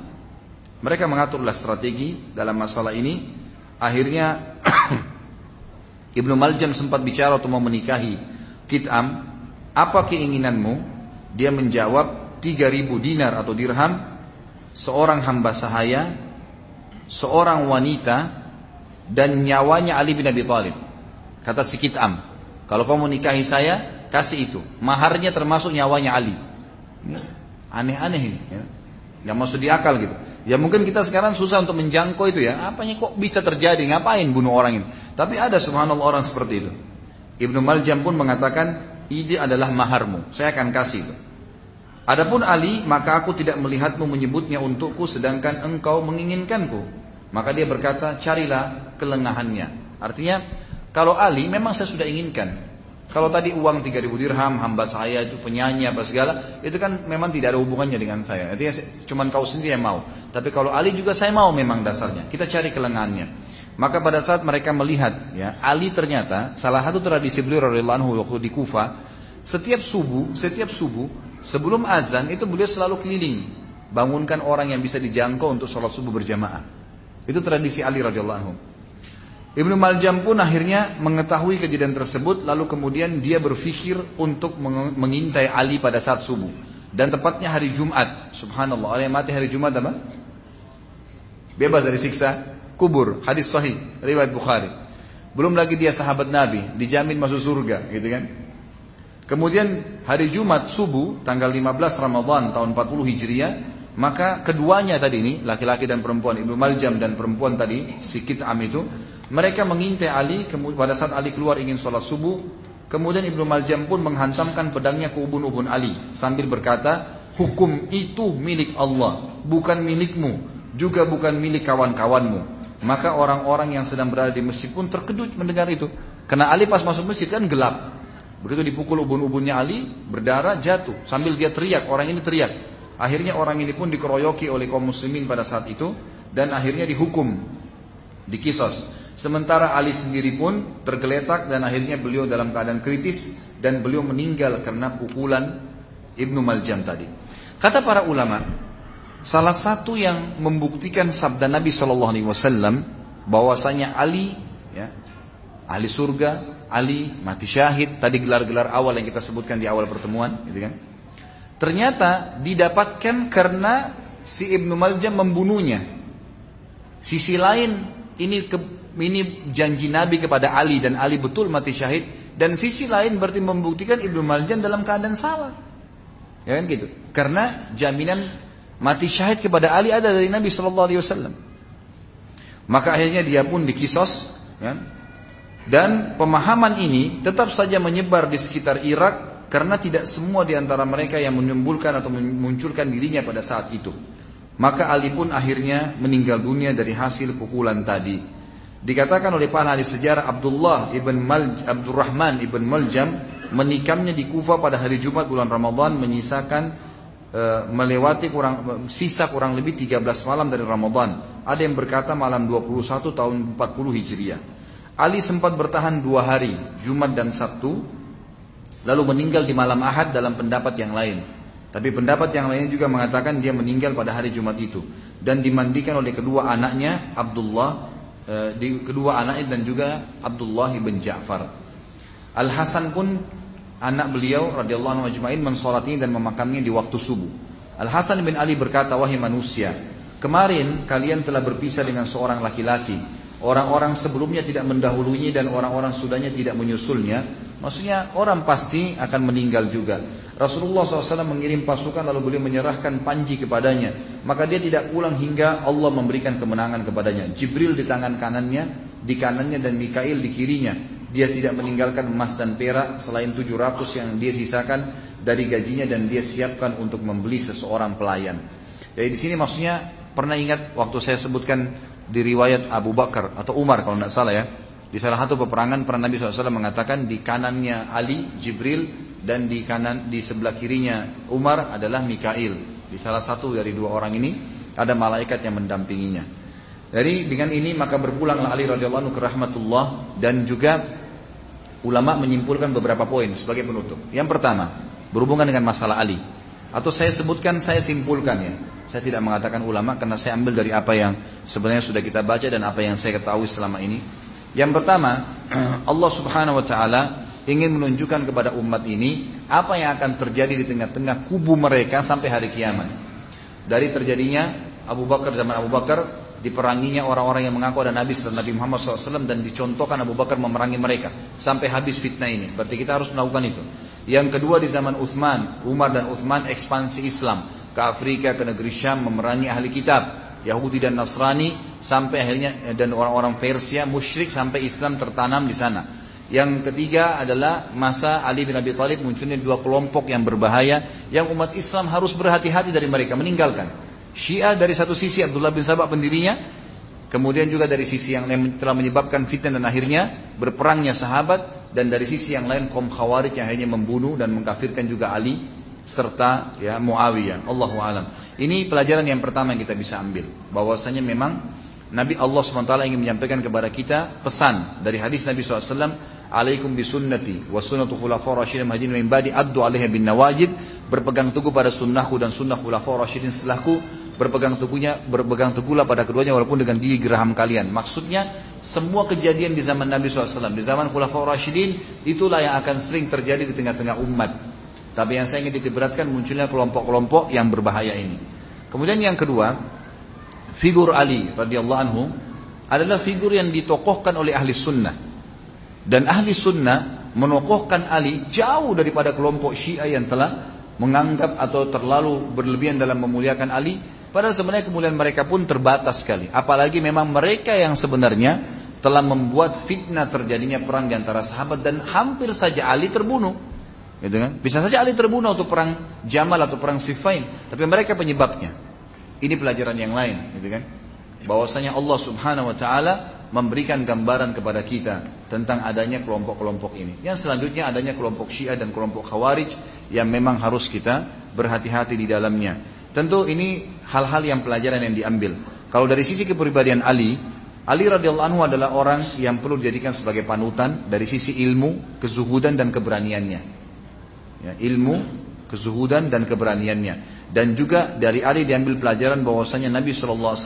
Mereka mengaturlah strategi dalam masalah ini. Akhirnya Ibnu Maljam sempat bicara untuk mau menikahi Kit'am, apa keinginanmu? Dia menjawab 3000 dinar atau dirham, seorang hamba sahaya, seorang wanita, dan nyawanya Ali bin Abi Thalib. Kata si Kit'am, kalau kau menikahi saya, kasih itu. Maharnya termasuk nyawanya Ali. Aneh-aneh ini. Ya. Yang masuk di akal gitu. Ya mungkin kita sekarang susah untuk menjangkau itu ya. Apanya kok bisa terjadi? Ngapain bunuh orang ini? Tapi ada subhanallah orang seperti itu. Ibnu Maljam pun mengatakan, ide adalah maharmu. Saya akan kasih itu. Adapun Ali, maka aku tidak melihatmu menyebutnya untukku sedangkan engkau menginginkanku. Maka dia berkata, carilah kelengahannya. Artinya, kalau Ali memang saya sudah inginkan. Kalau tadi uang 3000 dirham, hamba saya itu penyanyi apa segala, itu kan memang tidak ada hubungannya dengan saya. Artinya cuma kau sendiri yang mau. Tapi kalau Ali juga saya mau memang dasarnya. Kita cari kelengannya. Maka pada saat mereka melihat, ya Ali ternyata salah satu tradisi beliau radhiyallahu anhu waktu di Kufa, setiap subuh, setiap subuh sebelum azan itu beliau selalu keliling, bangunkan orang yang bisa dijangkau untuk sholat subuh berjamaah. Itu tradisi Ali radhiyallahu anhu. Ibnu Maljam pun akhirnya mengetahui kejadian tersebut lalu kemudian dia berpikir untuk mengintai Ali pada saat subuh dan tepatnya hari Jumat. Subhanallah, yang mati hari Jumat apa? Bebas dari siksa kubur. Hadis sahih riwayat Bukhari. Belum lagi dia sahabat Nabi, dijamin masuk surga, gitu kan? Kemudian hari Jumat subuh tanggal 15 Ramadan tahun 40 Hijriah, maka keduanya tadi ini, laki-laki dan perempuan, Ibnu Maljam dan perempuan tadi, si Kit'am itu, mereka mengintai Ali pada saat Ali keluar ingin sholat subuh. Kemudian Ibnu Maljam pun menghantamkan pedangnya ke ubun-ubun Ali sambil berkata, hukum itu milik Allah, bukan milikmu, juga bukan milik kawan-kawanmu. Maka orang-orang yang sedang berada di masjid pun terkejut mendengar itu. Karena Ali pas masuk masjid kan gelap. Begitu dipukul ubun-ubunnya Ali, berdarah jatuh. Sambil dia teriak, orang ini teriak. Akhirnya orang ini pun dikeroyoki oleh kaum muslimin pada saat itu. Dan akhirnya dihukum, dikisos. Sementara Ali sendiri pun tergeletak dan akhirnya beliau dalam keadaan kritis dan beliau meninggal karena pukulan Ibnu Maljam tadi. Kata para ulama, salah satu yang membuktikan sabda Nabi Shallallahu Alaihi Wasallam bahwasanya Ali, ya, Ali surga, Ali mati syahid, tadi gelar-gelar awal yang kita sebutkan di awal pertemuan, gitu kan? Ternyata didapatkan karena si Ibnu Maljam membunuhnya. Sisi lain ini ke, ini janji Nabi kepada Ali dan Ali betul mati syahid dan sisi lain berarti membuktikan Ibnu Maljan dalam keadaan salah. Ya kan gitu. Karena jaminan mati syahid kepada Ali ada dari Nabi Shallallahu alaihi wasallam. Maka akhirnya dia pun dikisos ya. Dan pemahaman ini tetap saja menyebar di sekitar Irak karena tidak semua di antara mereka yang menimbulkan atau memunculkan dirinya pada saat itu. Maka Ali pun akhirnya meninggal dunia dari hasil pukulan tadi. Dikatakan oleh para ahli sejarah Abdullah ibn Mal, Abdurrahman ibn Maljam menikamnya di Kufa pada hari Jumat bulan Ramadan menyisakan e, melewati kurang sisa kurang lebih 13 malam dari Ramadan. ada yang berkata malam 21 tahun 40 Hijriah. Ali sempat bertahan dua hari, Jumat dan Sabtu, lalu meninggal di malam Ahad dalam pendapat yang lain. Tapi pendapat yang lainnya juga mengatakan dia meninggal pada hari Jumat itu dan dimandikan oleh kedua anaknya Abdullah eh, di kedua anaknya dan juga Abdullah bin Ja'far. Al Hasan pun anak beliau radhiyallahu anhu ajma'in mensolatinya dan memakamnya di waktu subuh. Al Hasan bin Ali berkata, wahai manusia, kemarin kalian telah berpisah dengan seorang laki-laki. Orang-orang sebelumnya tidak mendahulunya dan orang-orang sudahnya tidak menyusulnya. Maksudnya orang pasti akan meninggal juga. Rasulullah SAW mengirim pasukan lalu beliau menyerahkan panji kepadanya. Maka dia tidak pulang hingga Allah memberikan kemenangan kepadanya. Jibril di tangan kanannya, di kanannya dan Mikail di kirinya. Dia tidak meninggalkan emas dan perak selain 700 yang dia sisakan dari gajinya dan dia siapkan untuk membeli seseorang pelayan. Jadi di sini maksudnya pernah ingat waktu saya sebutkan di riwayat Abu Bakar atau Umar kalau tidak salah ya. Di salah satu peperangan pernah Nabi SAW mengatakan di kanannya Ali, Jibril dan di kanan di sebelah kirinya Umar adalah Mikail. Di salah satu dari dua orang ini ada malaikat yang mendampinginya. Dari dengan ini maka berpulanglah Ali radhiyallahu anhu ke dan juga ulama menyimpulkan beberapa poin sebagai penutup. Yang pertama, berhubungan dengan masalah Ali. Atau saya sebutkan, saya simpulkan ya. Saya tidak mengatakan ulama karena saya ambil dari apa yang sebenarnya sudah kita baca dan apa yang saya ketahui selama ini. Yang pertama, Allah Subhanahu wa taala ingin menunjukkan kepada umat ini apa yang akan terjadi di tengah-tengah kubu mereka sampai hari kiamat. Dari terjadinya Abu Bakar zaman Abu Bakar diperanginya orang-orang yang mengaku ada Nabi setelah Nabi Muhammad SAW dan dicontohkan Abu Bakar memerangi mereka sampai habis fitnah ini. Berarti kita harus melakukan itu. Yang kedua di zaman Uthman, Umar dan Uthman ekspansi Islam ke Afrika, ke negeri Syam memerangi ahli kitab. Yahudi dan Nasrani sampai akhirnya dan orang-orang Persia musyrik sampai Islam tertanam di sana. Yang ketiga adalah masa Ali bin Abi Thalib munculnya dua kelompok yang berbahaya yang umat Islam harus berhati-hati dari mereka meninggalkan. Syiah dari satu sisi Abdullah bin Sabah pendirinya, kemudian juga dari sisi yang telah menyebabkan fitnah dan akhirnya berperangnya sahabat dan dari sisi yang lain kaum Khawarij yang hanya membunuh dan mengkafirkan juga Ali serta ya Muawiyah. Allahu alam. Ini pelajaran yang pertama yang kita bisa ambil bahwasanya memang Nabi Allah SWT ingin menyampaikan kepada kita pesan dari hadis Nabi SAW alaikum bisunnati wa sunnatu khulafa rasyidin mahdin min ba'di addu alaiha bin nawajid berpegang teguh pada sunnahku dan sunnah khulafa rasyidin setelahku berpegang teguhnya berpegang teguhlah pada keduanya walaupun dengan gigi geraham kalian. Maksudnya semua kejadian di zaman Nabi SAW, di zaman Khulafaur Rashidin itulah yang akan sering terjadi di tengah-tengah umat. Tapi yang saya ingin diberatkan munculnya kelompok-kelompok yang berbahaya ini. Kemudian yang kedua, figur Ali radhiyallahu anhu adalah figur yang ditokohkan oleh ahli sunnah. Dan ahli sunnah menokohkan Ali jauh daripada kelompok Syiah yang telah menganggap atau terlalu berlebihan dalam memuliakan Ali Padahal sebenarnya kemuliaan mereka pun terbatas sekali. Apalagi memang mereka yang sebenarnya telah membuat fitnah terjadinya perang di antara sahabat dan hampir saja Ali terbunuh. Gitu kan? Bisa saja Ali terbunuh untuk perang Jamal atau perang Siffin, tapi mereka penyebabnya. Ini pelajaran yang lain, gitu kan? Bahwasanya Allah Subhanahu wa taala memberikan gambaran kepada kita tentang adanya kelompok-kelompok ini. Yang selanjutnya adanya kelompok Syiah dan kelompok Khawarij yang memang harus kita berhati-hati di dalamnya. Tentu ini hal-hal yang pelajaran yang diambil. Kalau dari sisi kepribadian Ali, Ali radhiyallahu anhu adalah orang yang perlu dijadikan sebagai panutan dari sisi ilmu, kezuhudan dan keberaniannya. Ya, ilmu, kezuhudan dan keberaniannya. Dan juga dari Ali diambil pelajaran bahwasanya Nabi SAW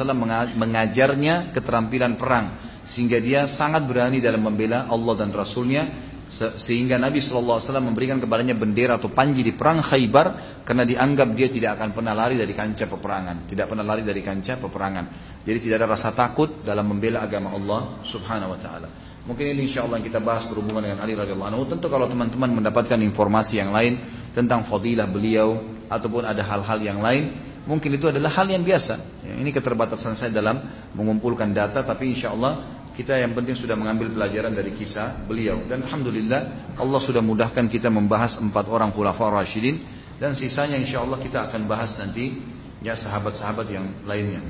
mengajarnya keterampilan perang sehingga dia sangat berani dalam membela Allah dan Rasulnya sehingga Nabi SAW memberikan kepadanya bendera atau panji di perang Khaybar karena dianggap dia tidak akan pernah lari dari kancah peperangan, tidak pernah lari dari kancah peperangan. Jadi tidak ada rasa takut dalam membela agama Allah Subhanahu wa taala. Mungkin ini insya Allah kita bahas berhubungan dengan Ali radhiyallahu anhu. Tentu kalau teman-teman mendapatkan informasi yang lain tentang fadilah beliau ataupun ada hal-hal yang lain, mungkin itu adalah hal yang biasa. Ya, ini keterbatasan saya dalam mengumpulkan data, tapi insya Allah kita yang penting sudah mengambil pelajaran dari kisah beliau dan alhamdulillah Allah sudah mudahkan kita membahas empat orang khulafa rasyidin dan sisanya insya Allah kita akan bahas nanti ya sahabat-sahabat yang lainnya.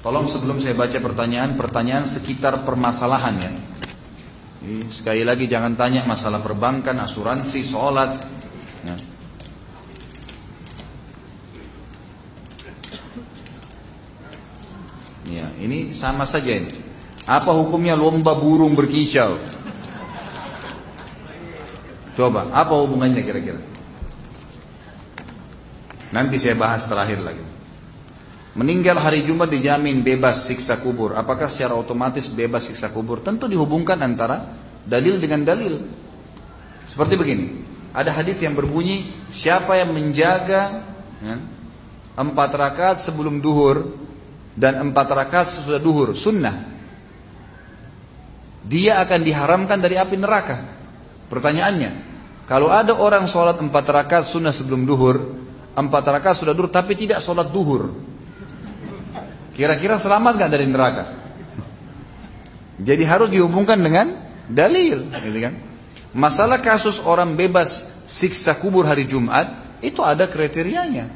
Tolong sebelum saya baca pertanyaan, pertanyaan sekitar permasalahan ya. sekali lagi jangan tanya masalah perbankan, asuransi, sholat. Ya. Ya, ini sama saja ini. Apa hukumnya lomba burung berkicau? Coba, apa hubungannya kira-kira? Nanti saya bahas terakhir lagi. Meninggal hari Jumat dijamin bebas siksa kubur. Apakah secara otomatis bebas siksa kubur? Tentu dihubungkan antara dalil dengan dalil. Seperti begini. Ada hadis yang berbunyi, siapa yang menjaga ya, empat rakaat sebelum duhur dan empat rakaat sesudah duhur, sunnah. Dia akan diharamkan dari api neraka. Pertanyaannya, kalau ada orang sholat empat rakaat sunnah sebelum duhur, empat rakaat sudah duhur tapi tidak sholat duhur, kira-kira selamat gak dari neraka? Jadi harus dihubungkan dengan dalil, gitu kan? Masalah kasus orang bebas siksa kubur hari Jumat itu ada kriterianya.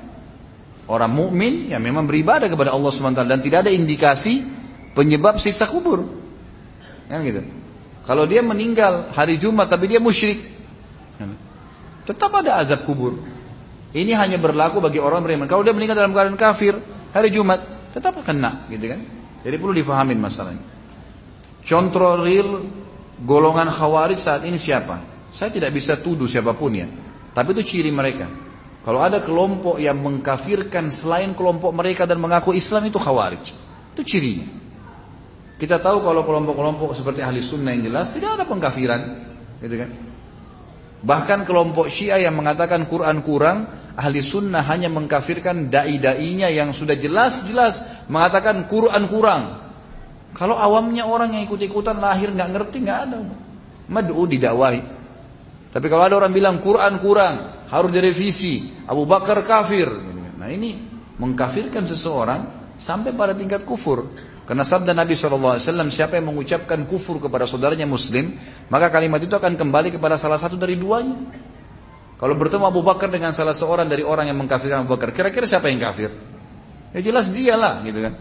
Orang mukmin yang memang beribadah kepada Allah SWT dan tidak ada indikasi penyebab siksa kubur. Kan gitu. Kalau dia meninggal hari Jumat tapi dia musyrik, tetap ada azab kubur. Ini hanya berlaku bagi orang beriman. Kalau dia meninggal dalam keadaan kafir hari Jumat, tetap kena, gitu kan? Jadi perlu difahamin masalahnya. Contoh real golongan khawarij saat ini siapa? Saya tidak bisa tuduh siapa pun ya. Tapi itu ciri mereka. Kalau ada kelompok yang mengkafirkan selain kelompok mereka dan mengaku Islam itu khawarij. Itu cirinya. Kita tahu kalau kelompok-kelompok seperti ahli sunnah yang jelas tidak ada pengkafiran. Gitu kan? Bahkan kelompok syiah yang mengatakan Quran kurang, ahli sunnah hanya mengkafirkan dai-dainya yang sudah jelas-jelas mengatakan Quran kurang. Kalau awamnya orang yang ikut-ikutan lahir nggak ngerti nggak ada. Mad'u didakwahi. Tapi kalau ada orang bilang Quran kurang, harus direvisi. Abu Bakar kafir. Nah ini mengkafirkan seseorang sampai pada tingkat kufur. Karena sabda Nabi SAW, siapa yang mengucapkan kufur kepada saudaranya muslim, maka kalimat itu akan kembali kepada salah satu dari duanya. Kalau bertemu Abu Bakar dengan salah seorang dari orang yang mengkafirkan Abu Bakar, kira-kira siapa yang kafir? Ya jelas dialah, gitu kan.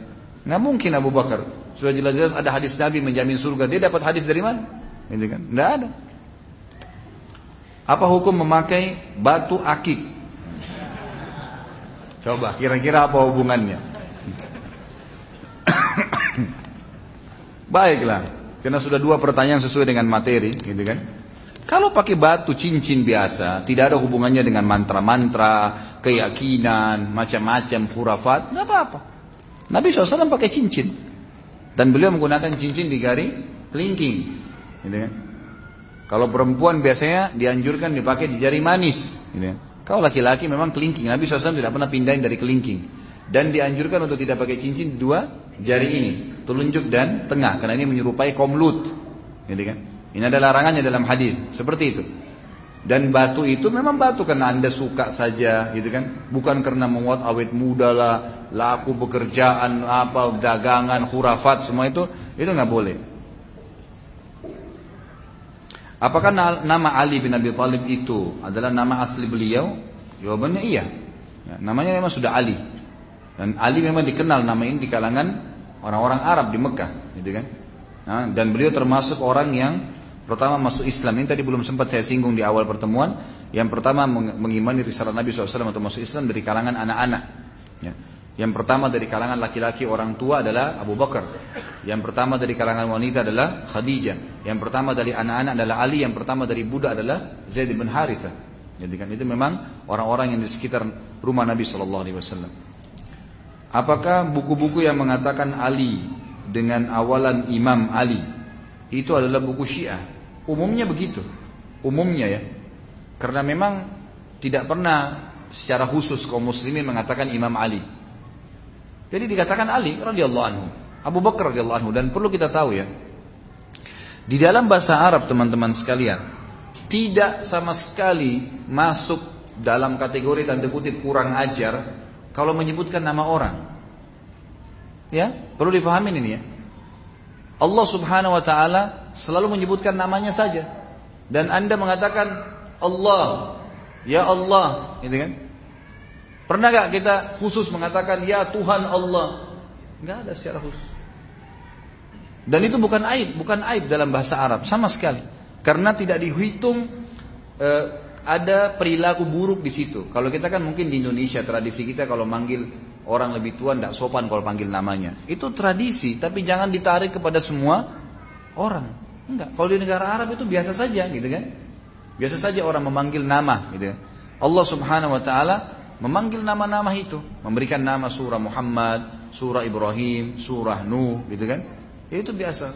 Nggak mungkin Abu Bakar. Sudah jelas-jelas ada hadis Nabi menjamin surga. Dia dapat hadis dari mana? Gitu kan. Nggak ada. Apa hukum memakai batu akik? Coba kira-kira apa hubungannya? Baiklah, karena sudah dua pertanyaan sesuai dengan materi, gitu kan? Kalau pakai batu cincin biasa, tidak ada hubungannya dengan mantra-mantra, keyakinan, macam-macam, khurafat, nggak apa-apa. Nabi SAW pakai cincin. Dan beliau menggunakan cincin di jari kelingking. Gitu kan? Kalau perempuan biasanya dianjurkan dipakai di jari manis. Gitu ya. Kalau laki-laki memang kelingking. Nabi SAW tidak pernah pindahin dari kelingking. Dan dianjurkan untuk tidak pakai cincin dua jari ini. Telunjuk dan tengah. Karena ini menyerupai komlut. Gitu kan? Ini ada larangannya dalam hadis Seperti itu. Dan batu itu memang batu karena anda suka saja, gitu kan? Bukan karena menguat awet muda lah, laku pekerjaan, apa dagangan, khurafat semua itu, itu nggak boleh. Apakah nama Ali bin Abi Thalib itu adalah nama asli beliau? Jawabannya iya. Ya, namanya memang sudah Ali. Dan Ali memang dikenal nama ini di kalangan orang-orang Arab di Mekah, gitu kan? Nah, dan beliau termasuk orang yang pertama masuk Islam. Ini tadi belum sempat saya singgung di awal pertemuan. Yang pertama mengimani risalah Nabi SAW atau masuk Islam dari kalangan anak-anak. Ya. Yang pertama dari kalangan laki-laki orang tua adalah Abu Bakar. Yang pertama dari kalangan wanita adalah Khadijah. Yang pertama dari anak-anak adalah Ali. Yang pertama dari budak adalah Zaid bin Haritha. Jadi kan itu memang orang-orang yang di sekitar rumah Nabi Wasallam. Apakah buku-buku yang mengatakan Ali dengan awalan Imam Ali itu adalah buku Syiah? Umumnya begitu. Umumnya ya. Karena memang tidak pernah secara khusus kaum muslimin mengatakan Imam Ali. Jadi dikatakan Ali radhiyallahu anhu, Abu Bakar radhiyallahu anhu dan perlu kita tahu ya. Di dalam bahasa Arab teman-teman sekalian, tidak sama sekali masuk dalam kategori tanda kutip kurang ajar kalau menyebutkan nama orang. Ya, perlu difahami ini ya. Allah Subhanahu wa taala selalu menyebutkan namanya saja. Dan Anda mengatakan Allah, ya Allah, gitu kan? Pernah gak kita khusus mengatakan ya Tuhan Allah? Gak ada secara khusus. Dan itu bukan aib, bukan aib dalam bahasa Arab sama sekali. Karena tidak dihitung eh, ada perilaku buruk di situ. Kalau kita kan mungkin di Indonesia tradisi kita kalau manggil orang lebih tua tidak sopan kalau panggil namanya. Itu tradisi, tapi jangan ditarik kepada semua orang. Enggak, kalau di negara Arab itu biasa saja gitu kan. Biasa saja orang memanggil nama gitu kan. Allah subhanahu wa ta'ala memanggil nama-nama itu. Memberikan nama surah Muhammad, surah Ibrahim, surah Nuh gitu kan. Ya, itu biasa.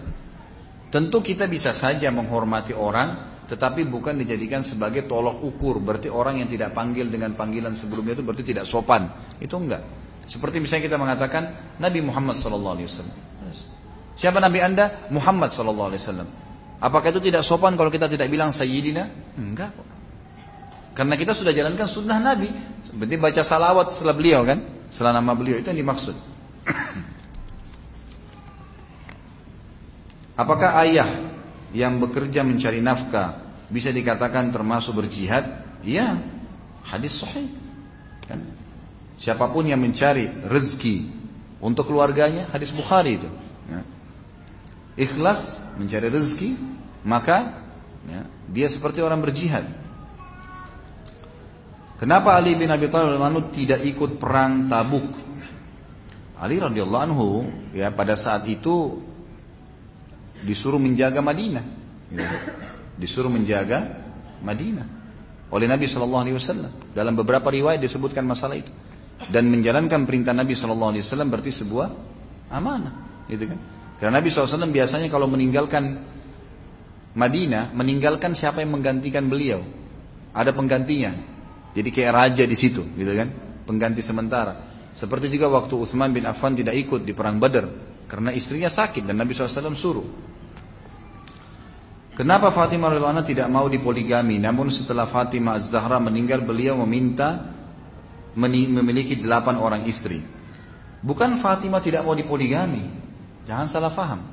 Tentu kita bisa saja menghormati orang tetapi bukan dijadikan sebagai tolok ukur. Berarti orang yang tidak panggil dengan panggilan sebelumnya itu berarti tidak sopan. Itu enggak. Seperti misalnya kita mengatakan Nabi Muhammad sallallahu alaihi wasallam. Siapa Nabi Anda? Muhammad sallallahu alaihi wasallam. Apakah itu tidak sopan kalau kita tidak bilang sayyidina? Enggak Karena kita sudah jalankan sunnah Nabi. Berarti baca salawat setelah beliau kan? Setelah nama beliau itu yang dimaksud. Apakah ayah yang bekerja mencari nafkah bisa dikatakan termasuk berjihad? Iya, hadis sahih. Kan? Siapa pun yang mencari rezeki untuk keluarganya, hadis Bukhari itu. Ya. Ikhlas mencari rezeki, maka ya, dia seperti orang berjihad. Kenapa Ali bin Abi Thalib tidak ikut perang Tabuk? Ali radhiyallahu anhu ya pada saat itu disuruh menjaga Madinah. Disuruh menjaga Madinah oleh Nabi Shallallahu Alaihi Wasallam. Dalam beberapa riwayat disebutkan masalah itu. Dan menjalankan perintah Nabi Shallallahu Alaihi Wasallam berarti sebuah amanah, gitu kan? Karena Nabi SAW biasanya kalau meninggalkan Madinah, meninggalkan siapa yang menggantikan beliau. Ada penggantinya. Jadi kayak raja di situ, gitu kan? Pengganti sementara. Seperti juga waktu Uthman bin Affan tidak ikut di perang Badar karena istrinya sakit dan Nabi SAW suruh. Kenapa Fatimah radhiyallahu tidak mau dipoligami? Namun setelah Fatimah Az-Zahra meninggal, beliau meminta memiliki delapan orang istri. Bukan Fatimah tidak mau dipoligami. Jangan salah faham.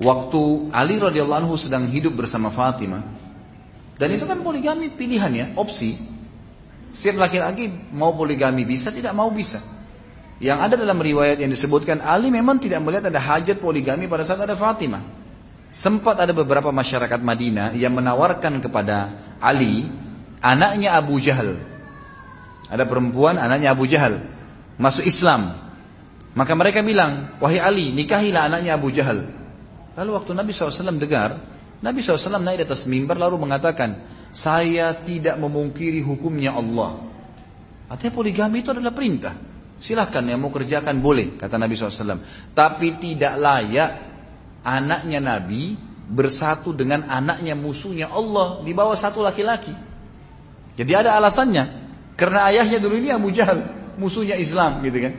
Waktu Ali radhiyallahu anhu sedang hidup bersama Fatimah, dan itu kan poligami pilihannya, opsi. Setiap laki-laki mau poligami bisa, tidak mau bisa. Yang ada dalam riwayat yang disebutkan Ali memang tidak melihat ada hajat poligami pada saat ada Fatimah. Sempat ada beberapa masyarakat Madinah yang menawarkan kepada Ali anaknya Abu Jahal. Ada perempuan anaknya Abu Jahal masuk Islam. Maka mereka bilang, wahai Ali, nikahilah anaknya Abu Jahal. Lalu waktu Nabi SAW dengar, Nabi SAW naik di atas mimbar lalu mengatakan, saya tidak memungkiri hukumnya Allah. Artinya poligami itu adalah perintah. Silahkan yang mau kerjakan boleh, kata Nabi SAW. Tapi tidak layak anaknya Nabi bersatu dengan anaknya musuhnya Allah di bawah satu laki-laki. Jadi ada alasannya. Karena ayahnya dulu ini Abu Jahal, musuhnya Islam gitu kan.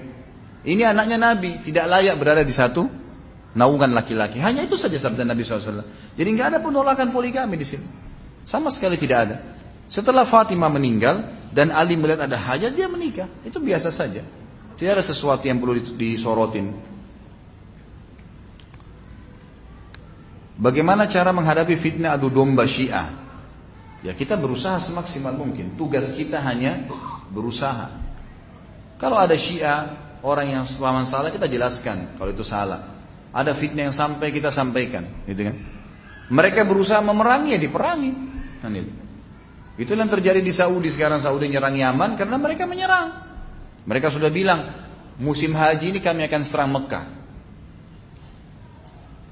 Ini anaknya Nabi, tidak layak berada di satu naungan laki-laki. Hanya itu saja sabda Nabi SAW. Jadi nggak ada penolakan poligami di sini. Sama sekali tidak ada. Setelah Fatimah meninggal dan Ali melihat ada hajat, dia menikah. Itu biasa saja. Tidak ada sesuatu yang perlu disorotin. Bagaimana cara menghadapi fitnah adu domba Syiah? Ya kita berusaha semaksimal mungkin. Tugas kita hanya berusaha. Kalau ada Syiah, orang yang selama salah kita jelaskan kalau itu salah. Ada fitnah yang sampai kita sampaikan, gitu kan? Mereka berusaha memerangi ya diperangi. Kan itu. Itu yang terjadi di Saudi sekarang Saudi nyerang Yaman karena mereka menyerang. Mereka sudah bilang musim haji ini kami akan serang Mekah.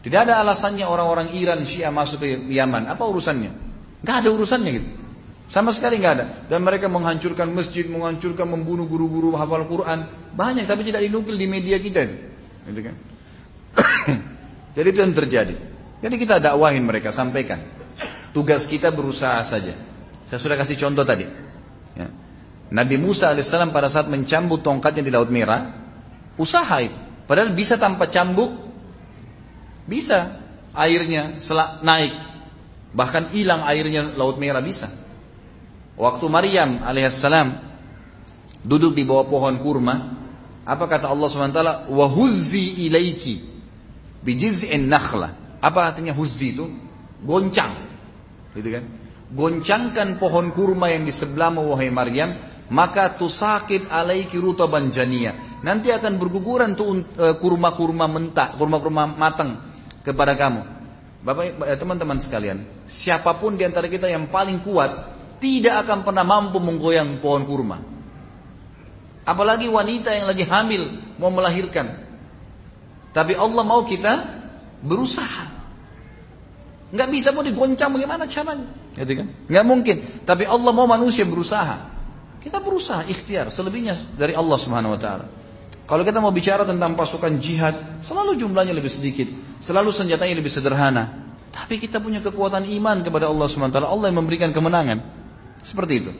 Tidak ada alasannya orang-orang Iran Syiah masuk ke Yaman. Apa urusannya? Gak ada urusannya gitu. Sama sekali nggak ada. Dan mereka menghancurkan masjid, menghancurkan, membunuh guru-guru hafal Quran. Banyak tapi tidak dinukil di media kita. Gitu kan? Jadi itu yang terjadi. Jadi kita dakwahin mereka, sampaikan. Tugas kita berusaha saja. Saya sudah kasih contoh tadi. Nabi Musa AS pada saat mencambuk tongkatnya di Laut Merah, usaha itu. Padahal bisa tanpa cambuk, bisa airnya selak naik. Bahkan hilang airnya laut merah bisa. Waktu Maryam alaihissalam duduk di bawah pohon kurma, apa kata Allah SWT? Wahuzzi ilaiki bijiz'in nakhla. Apa artinya huzzi itu? Goncang. Gitu kan? Goncangkan pohon kurma yang di sebelahmu wahai Maryam, maka tusakit alaiki rutaban jania. Nanti akan berguguran tuh eh, kurma-kurma mentah, kurma-kurma matang kepada kamu. Bapak eh, teman-teman sekalian, siapa pun di antara kita yang paling kuat tidak akan pernah mampu menggoyang pohon kurma. Apalagi wanita yang lagi hamil mau melahirkan. Tapi Allah mau kita berusaha. Nggak bisa mau digoncang bagaimana caranya? Gitu kan? Nggak mungkin. Tapi Allah mau manusia berusaha. Kita berusaha ikhtiar selebihnya dari Allah Subhanahu wa taala. Kalau kita mau bicara tentang pasukan jihad, selalu jumlahnya lebih sedikit, selalu senjatanya lebih sederhana. Tapi kita punya kekuatan iman kepada Allah Subhanahu wa taala. Allah yang memberikan kemenangan. Seperti itu.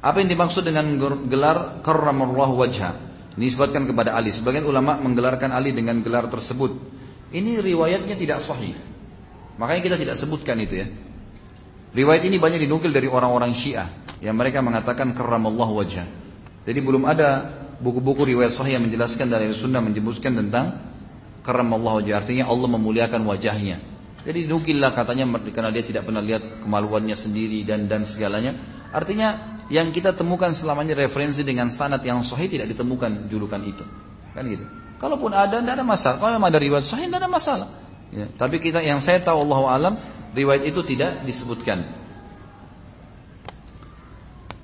Apa yang dimaksud dengan gelar karramallahu wajha? Ini disebutkan kepada Ali. Sebagian ulama menggelarkan Ali dengan gelar tersebut. Ini riwayatnya tidak sahih. Makanya kita tidak sebutkan itu ya. Riwayat ini banyak dinukil dari orang-orang Syiah yang mereka mengatakan karramallahu wajha. Jadi belum ada buku-buku riwayat sahih yang menjelaskan dari sunnah menyebutkan tentang karramallahu wajha. Artinya Allah memuliakan wajahnya. Jadi dinukillah katanya karena dia tidak pernah lihat kemaluannya sendiri dan dan segalanya. Artinya yang kita temukan selamanya referensi dengan sanat yang sahih tidak ditemukan julukan itu. Kan gitu. Kalaupun ada tidak ada masalah. Kalau memang ada riwayat sahih tidak ada masalah. Ya, tapi kita yang saya tahu Allah alam riwayat itu tidak disebutkan.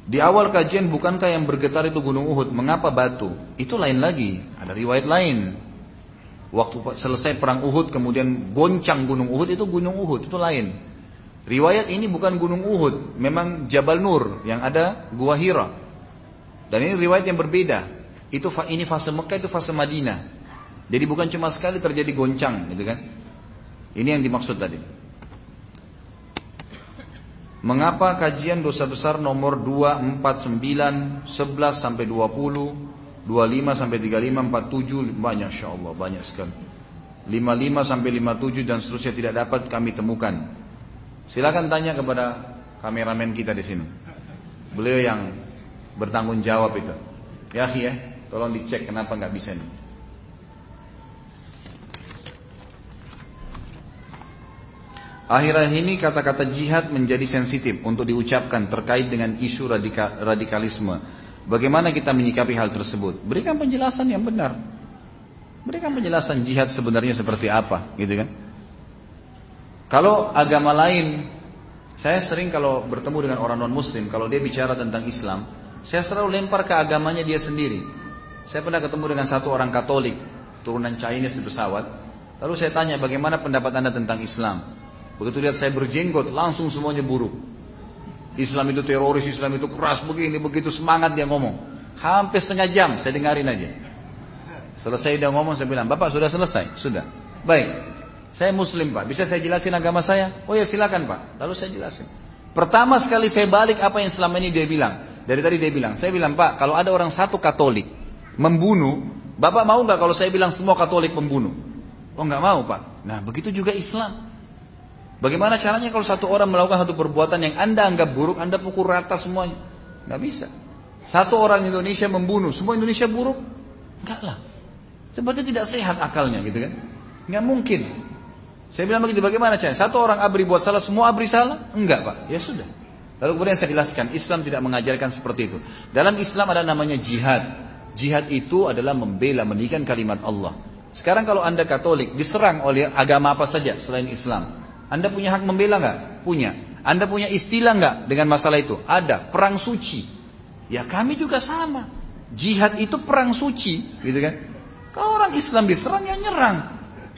Di awal kajian bukankah yang bergetar itu gunung Uhud? Mengapa batu? Itu lain lagi. Ada riwayat lain. Waktu selesai perang Uhud kemudian goncang gunung Uhud itu gunung Uhud itu lain. Riwayat ini bukan gunung Uhud, memang Jabal Nur yang ada Gua Hira. Dan ini riwayat yang berbeda. Itu ini fase Mekah itu fase Madinah. Jadi bukan cuma sekali terjadi goncang, gitu kan? Ini yang dimaksud tadi. Mengapa kajian dosa besar nomor 2, 4, 9, 11 sampai 20, 25 sampai 35, 47 banyak insya Allah banyak sekali. 55 sampai 57 dan seterusnya tidak dapat kami temukan. Silakan tanya kepada kameramen kita di sini. Beliau yang bertanggung jawab itu. Ya, ya, tolong dicek kenapa nggak bisa nih. Akhir-akhir ini kata-kata jihad menjadi sensitif untuk diucapkan terkait dengan isu radikal, radikalisme. Bagaimana kita menyikapi hal tersebut? Berikan penjelasan yang benar. Berikan penjelasan jihad sebenarnya seperti apa, gitu kan? Kalau agama lain, saya sering kalau bertemu dengan orang non muslim, kalau dia bicara tentang Islam, saya selalu lempar ke agamanya dia sendiri. Saya pernah ketemu dengan satu orang Katolik, turunan Chinese di pesawat. Lalu saya tanya bagaimana pendapat anda tentang Islam. Begitu lihat saya berjenggot, langsung semuanya buruk. Islam itu teroris, Islam itu keras begini, begitu semangat dia ngomong. Hampir setengah jam saya dengarin aja. Selesai dia ngomong, saya bilang, Bapak sudah selesai? Sudah. Baik, saya muslim pak, bisa saya jelasin agama saya? Oh ya silakan pak, lalu saya jelasin. Pertama sekali saya balik apa yang selama ini dia bilang. Dari tadi dia bilang, saya bilang pak, kalau ada orang satu Katolik membunuh, bapak mau nggak kalau saya bilang semua Katolik membunuh? Oh nggak mau pak. Nah begitu juga Islam. Bagaimana caranya kalau satu orang melakukan satu perbuatan yang anda anggap buruk, anda pukul rata semuanya? Nggak bisa. Satu orang Indonesia membunuh, semua Indonesia buruk? Enggak lah. Sebetulnya tidak sehat akalnya gitu kan. Nggak mungkin. Saya bilang begitu, bagaimana caranya? Satu orang abri buat salah, semua abri salah? Enggak pak, ya sudah. Lalu kemudian saya jelaskan, Islam tidak mengajarkan seperti itu. Dalam Islam ada namanya jihad. Jihad itu adalah membela, mendikan kalimat Allah. Sekarang kalau anda Katolik, diserang oleh agama apa saja selain Islam. Anda punya hak membela nggak? Punya. Anda punya istilah nggak dengan masalah itu? Ada. Perang suci. Ya kami juga sama. Jihad itu perang suci, gitu kan? Kalau orang Islam diserang ya nyerang.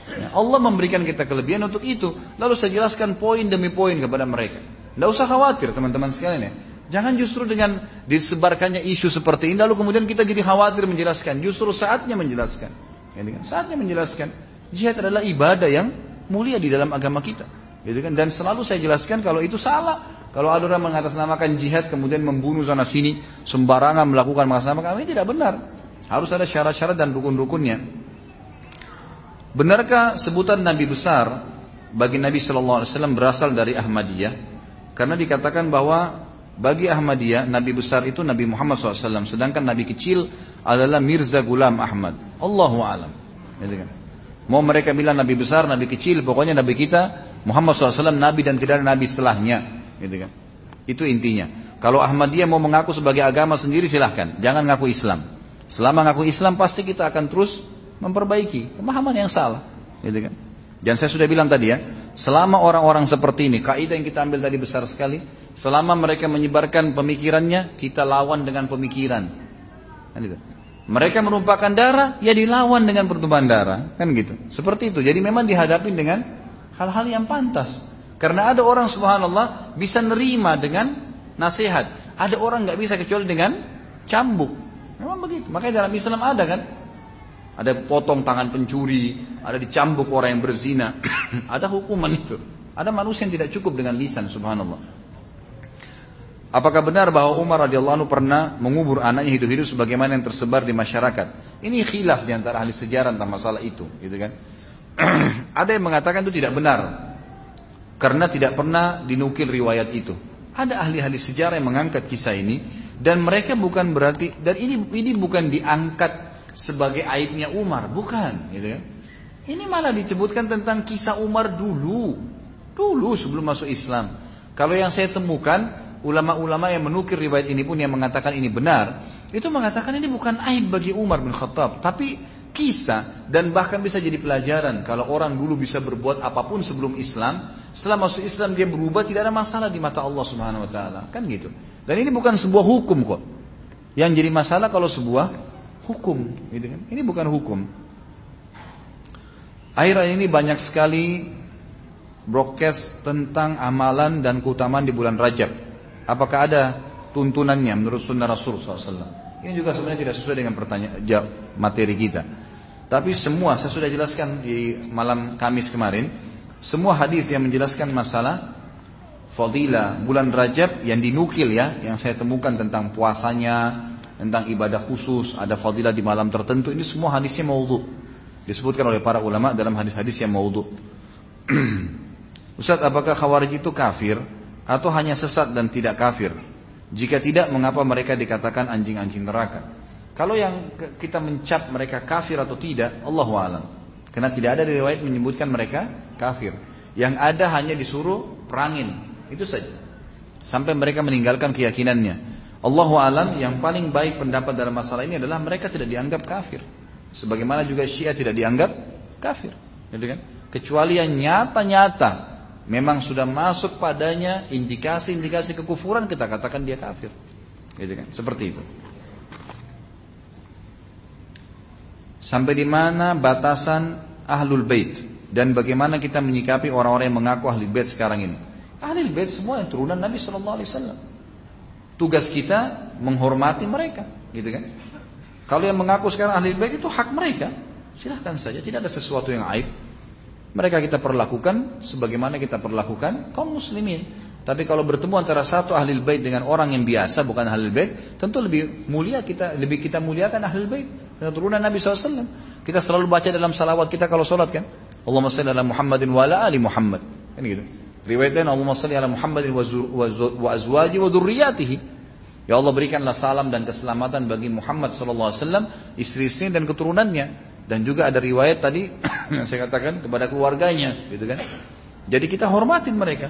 Ya, Allah memberikan kita kelebihan untuk itu. Lalu saya jelaskan poin demi poin kepada mereka. Tidak usah khawatir teman-teman sekalian ya. Jangan justru dengan disebarkannya isu seperti ini lalu kemudian kita jadi khawatir menjelaskan. Justru saatnya menjelaskan. Ya, saatnya menjelaskan. Jihad adalah ibadah yang mulia di dalam agama kita. Gitu kan? Dan selalu saya jelaskan kalau itu salah. Kalau ada orang mengatasnamakan jihad kemudian membunuh sana sini sembarangan melakukan mengatasnamakan ini tidak benar. Harus ada syarat-syarat dan rukun-rukunnya. Benarkah sebutan Nabi besar bagi Nabi Shallallahu Alaihi Wasallam berasal dari Ahmadiyah? Karena dikatakan bahwa bagi Ahmadiyah Nabi besar itu Nabi Muhammad SAW, sedangkan Nabi kecil adalah Mirza Gulam Ahmad. Allahu alam. Gitu kan? Mau mereka bilang Nabi besar, Nabi kecil, pokoknya Nabi kita Muhammad SAW Nabi dan tidak ada Nabi setelahnya. Gitu kan? Itu intinya. Kalau Ahmadiyah mau mengaku sebagai agama sendiri silahkan, jangan ngaku Islam. Selama ngaku Islam pasti kita akan terus memperbaiki pemahaman yang salah, gitu kan? Dan saya sudah bilang tadi ya, selama orang-orang seperti ini, kaidah yang kita ambil tadi besar sekali, selama mereka menyebarkan pemikirannya, kita lawan dengan pemikiran. Kan. Mereka menumpahkan darah, ya dilawan dengan pertumpahan darah, kan gitu. Seperti itu. Jadi memang dihadapi dengan hal-hal yang pantas. Karena ada orang subhanallah bisa nerima dengan nasihat. Ada orang nggak bisa kecuali dengan cambuk. Memang begitu. Makanya dalam Islam ada kan. Ada potong tangan pencuri, ada dicambuk orang yang berzina. ada hukuman itu. Ada manusia yang tidak cukup dengan lisan subhanallah. Apakah benar bahwa Umar radhiyallahu anhu pernah mengubur anaknya hidup-hidup sebagaimana yang tersebar di masyarakat? Ini khilaf di antara ahli sejarah tentang masalah itu, gitu kan? Ada yang mengatakan itu tidak benar karena tidak pernah dinukil riwayat itu. Ada ahli-ahli sejarah yang mengangkat kisah ini dan mereka bukan berarti dan ini ini bukan diangkat sebagai aibnya Umar, bukan, gitu kan? Ini malah disebutkan tentang kisah Umar dulu, dulu sebelum masuk Islam. Kalau yang saya temukan ulama-ulama yang menukir riwayat ini pun yang mengatakan ini benar, itu mengatakan ini bukan aib bagi Umar bin Khattab, tapi kisah dan bahkan bisa jadi pelajaran kalau orang dulu bisa berbuat apa pun sebelum Islam, setelah masuk Islam dia berubah tidak ada masalah di mata Allah Subhanahu wa taala. Kan gitu. Dan ini bukan sebuah hukum kok. Yang jadi masalah kalau sebuah hukum, gitu kan. Ini bukan hukum. Akhir ini banyak sekali broadcast tentang amalan dan keutamaan di bulan Rajab. Apakah ada tuntunannya menurut sunnah Rasul SAW? Ini juga sebenarnya tidak sesuai dengan pertanyaan materi kita. Tapi semua saya sudah jelaskan di malam Kamis kemarin, semua hadis yang menjelaskan masalah fadilah bulan Rajab yang dinukil ya, yang saya temukan tentang puasanya, tentang ibadah khusus, ada fadilah di malam tertentu, ini semua hadisnya maudhu. Disebutkan oleh para ulama dalam hadis-hadis yang maudhu. Ustaz, apakah khawarij itu kafir? Atau hanya sesat dan tidak kafir? Jika tidak, mengapa mereka dikatakan anjing-anjing neraka? Kalau yang kita mencap mereka kafir atau tidak, Allah alam. Karena tidak ada riwayat menyebutkan mereka kafir. Yang ada hanya disuruh perangin, itu saja. Sampai mereka meninggalkan keyakinannya. Allah alam yang paling baik pendapat dalam masalah ini adalah mereka tidak dianggap kafir. Sebagaimana juga Syiah tidak dianggap kafir, gitu kan? Kecuali yang nyata-nyata memang sudah masuk padanya indikasi-indikasi kekufuran kita katakan dia kafir. Gitu kan? Seperti itu. Sampai di mana batasan ahlul bait dan bagaimana kita menyikapi orang-orang yang mengaku ahli bait sekarang ini? Ahli bait semua yang turunan Nabi Shallallahu Alaihi Wasallam. Tugas kita menghormati mereka, gitu kan? Kalau yang mengaku sekarang ahli bait itu hak mereka, silahkan saja, tidak ada sesuatu yang aib. Mereka kita perlakukan sebagaimana kita perlakukan kaum muslimin. Tapi kalau bertemu antara satu ahli bait dengan orang yang biasa bukan ahli bait, tentu lebih mulia kita lebih kita muliakan ahli bait dengan turunan Nabi SAW. Kita selalu baca dalam salawat kita kalau sholat kan. Allahumma salli ala Muhammadin wa ala ali Muhammad. Kan gitu. Riwayatnya Allahumma salli ala Muhammadin wa azwaji wa dzurriyyatihi. Ya Allah berikanlah salam dan keselamatan bagi Muhammad wasallam, istri-istri dan keturunannya. Dan juga ada riwayat tadi yang saya katakan kepada keluarganya, gitu kan? Jadi kita hormatin mereka.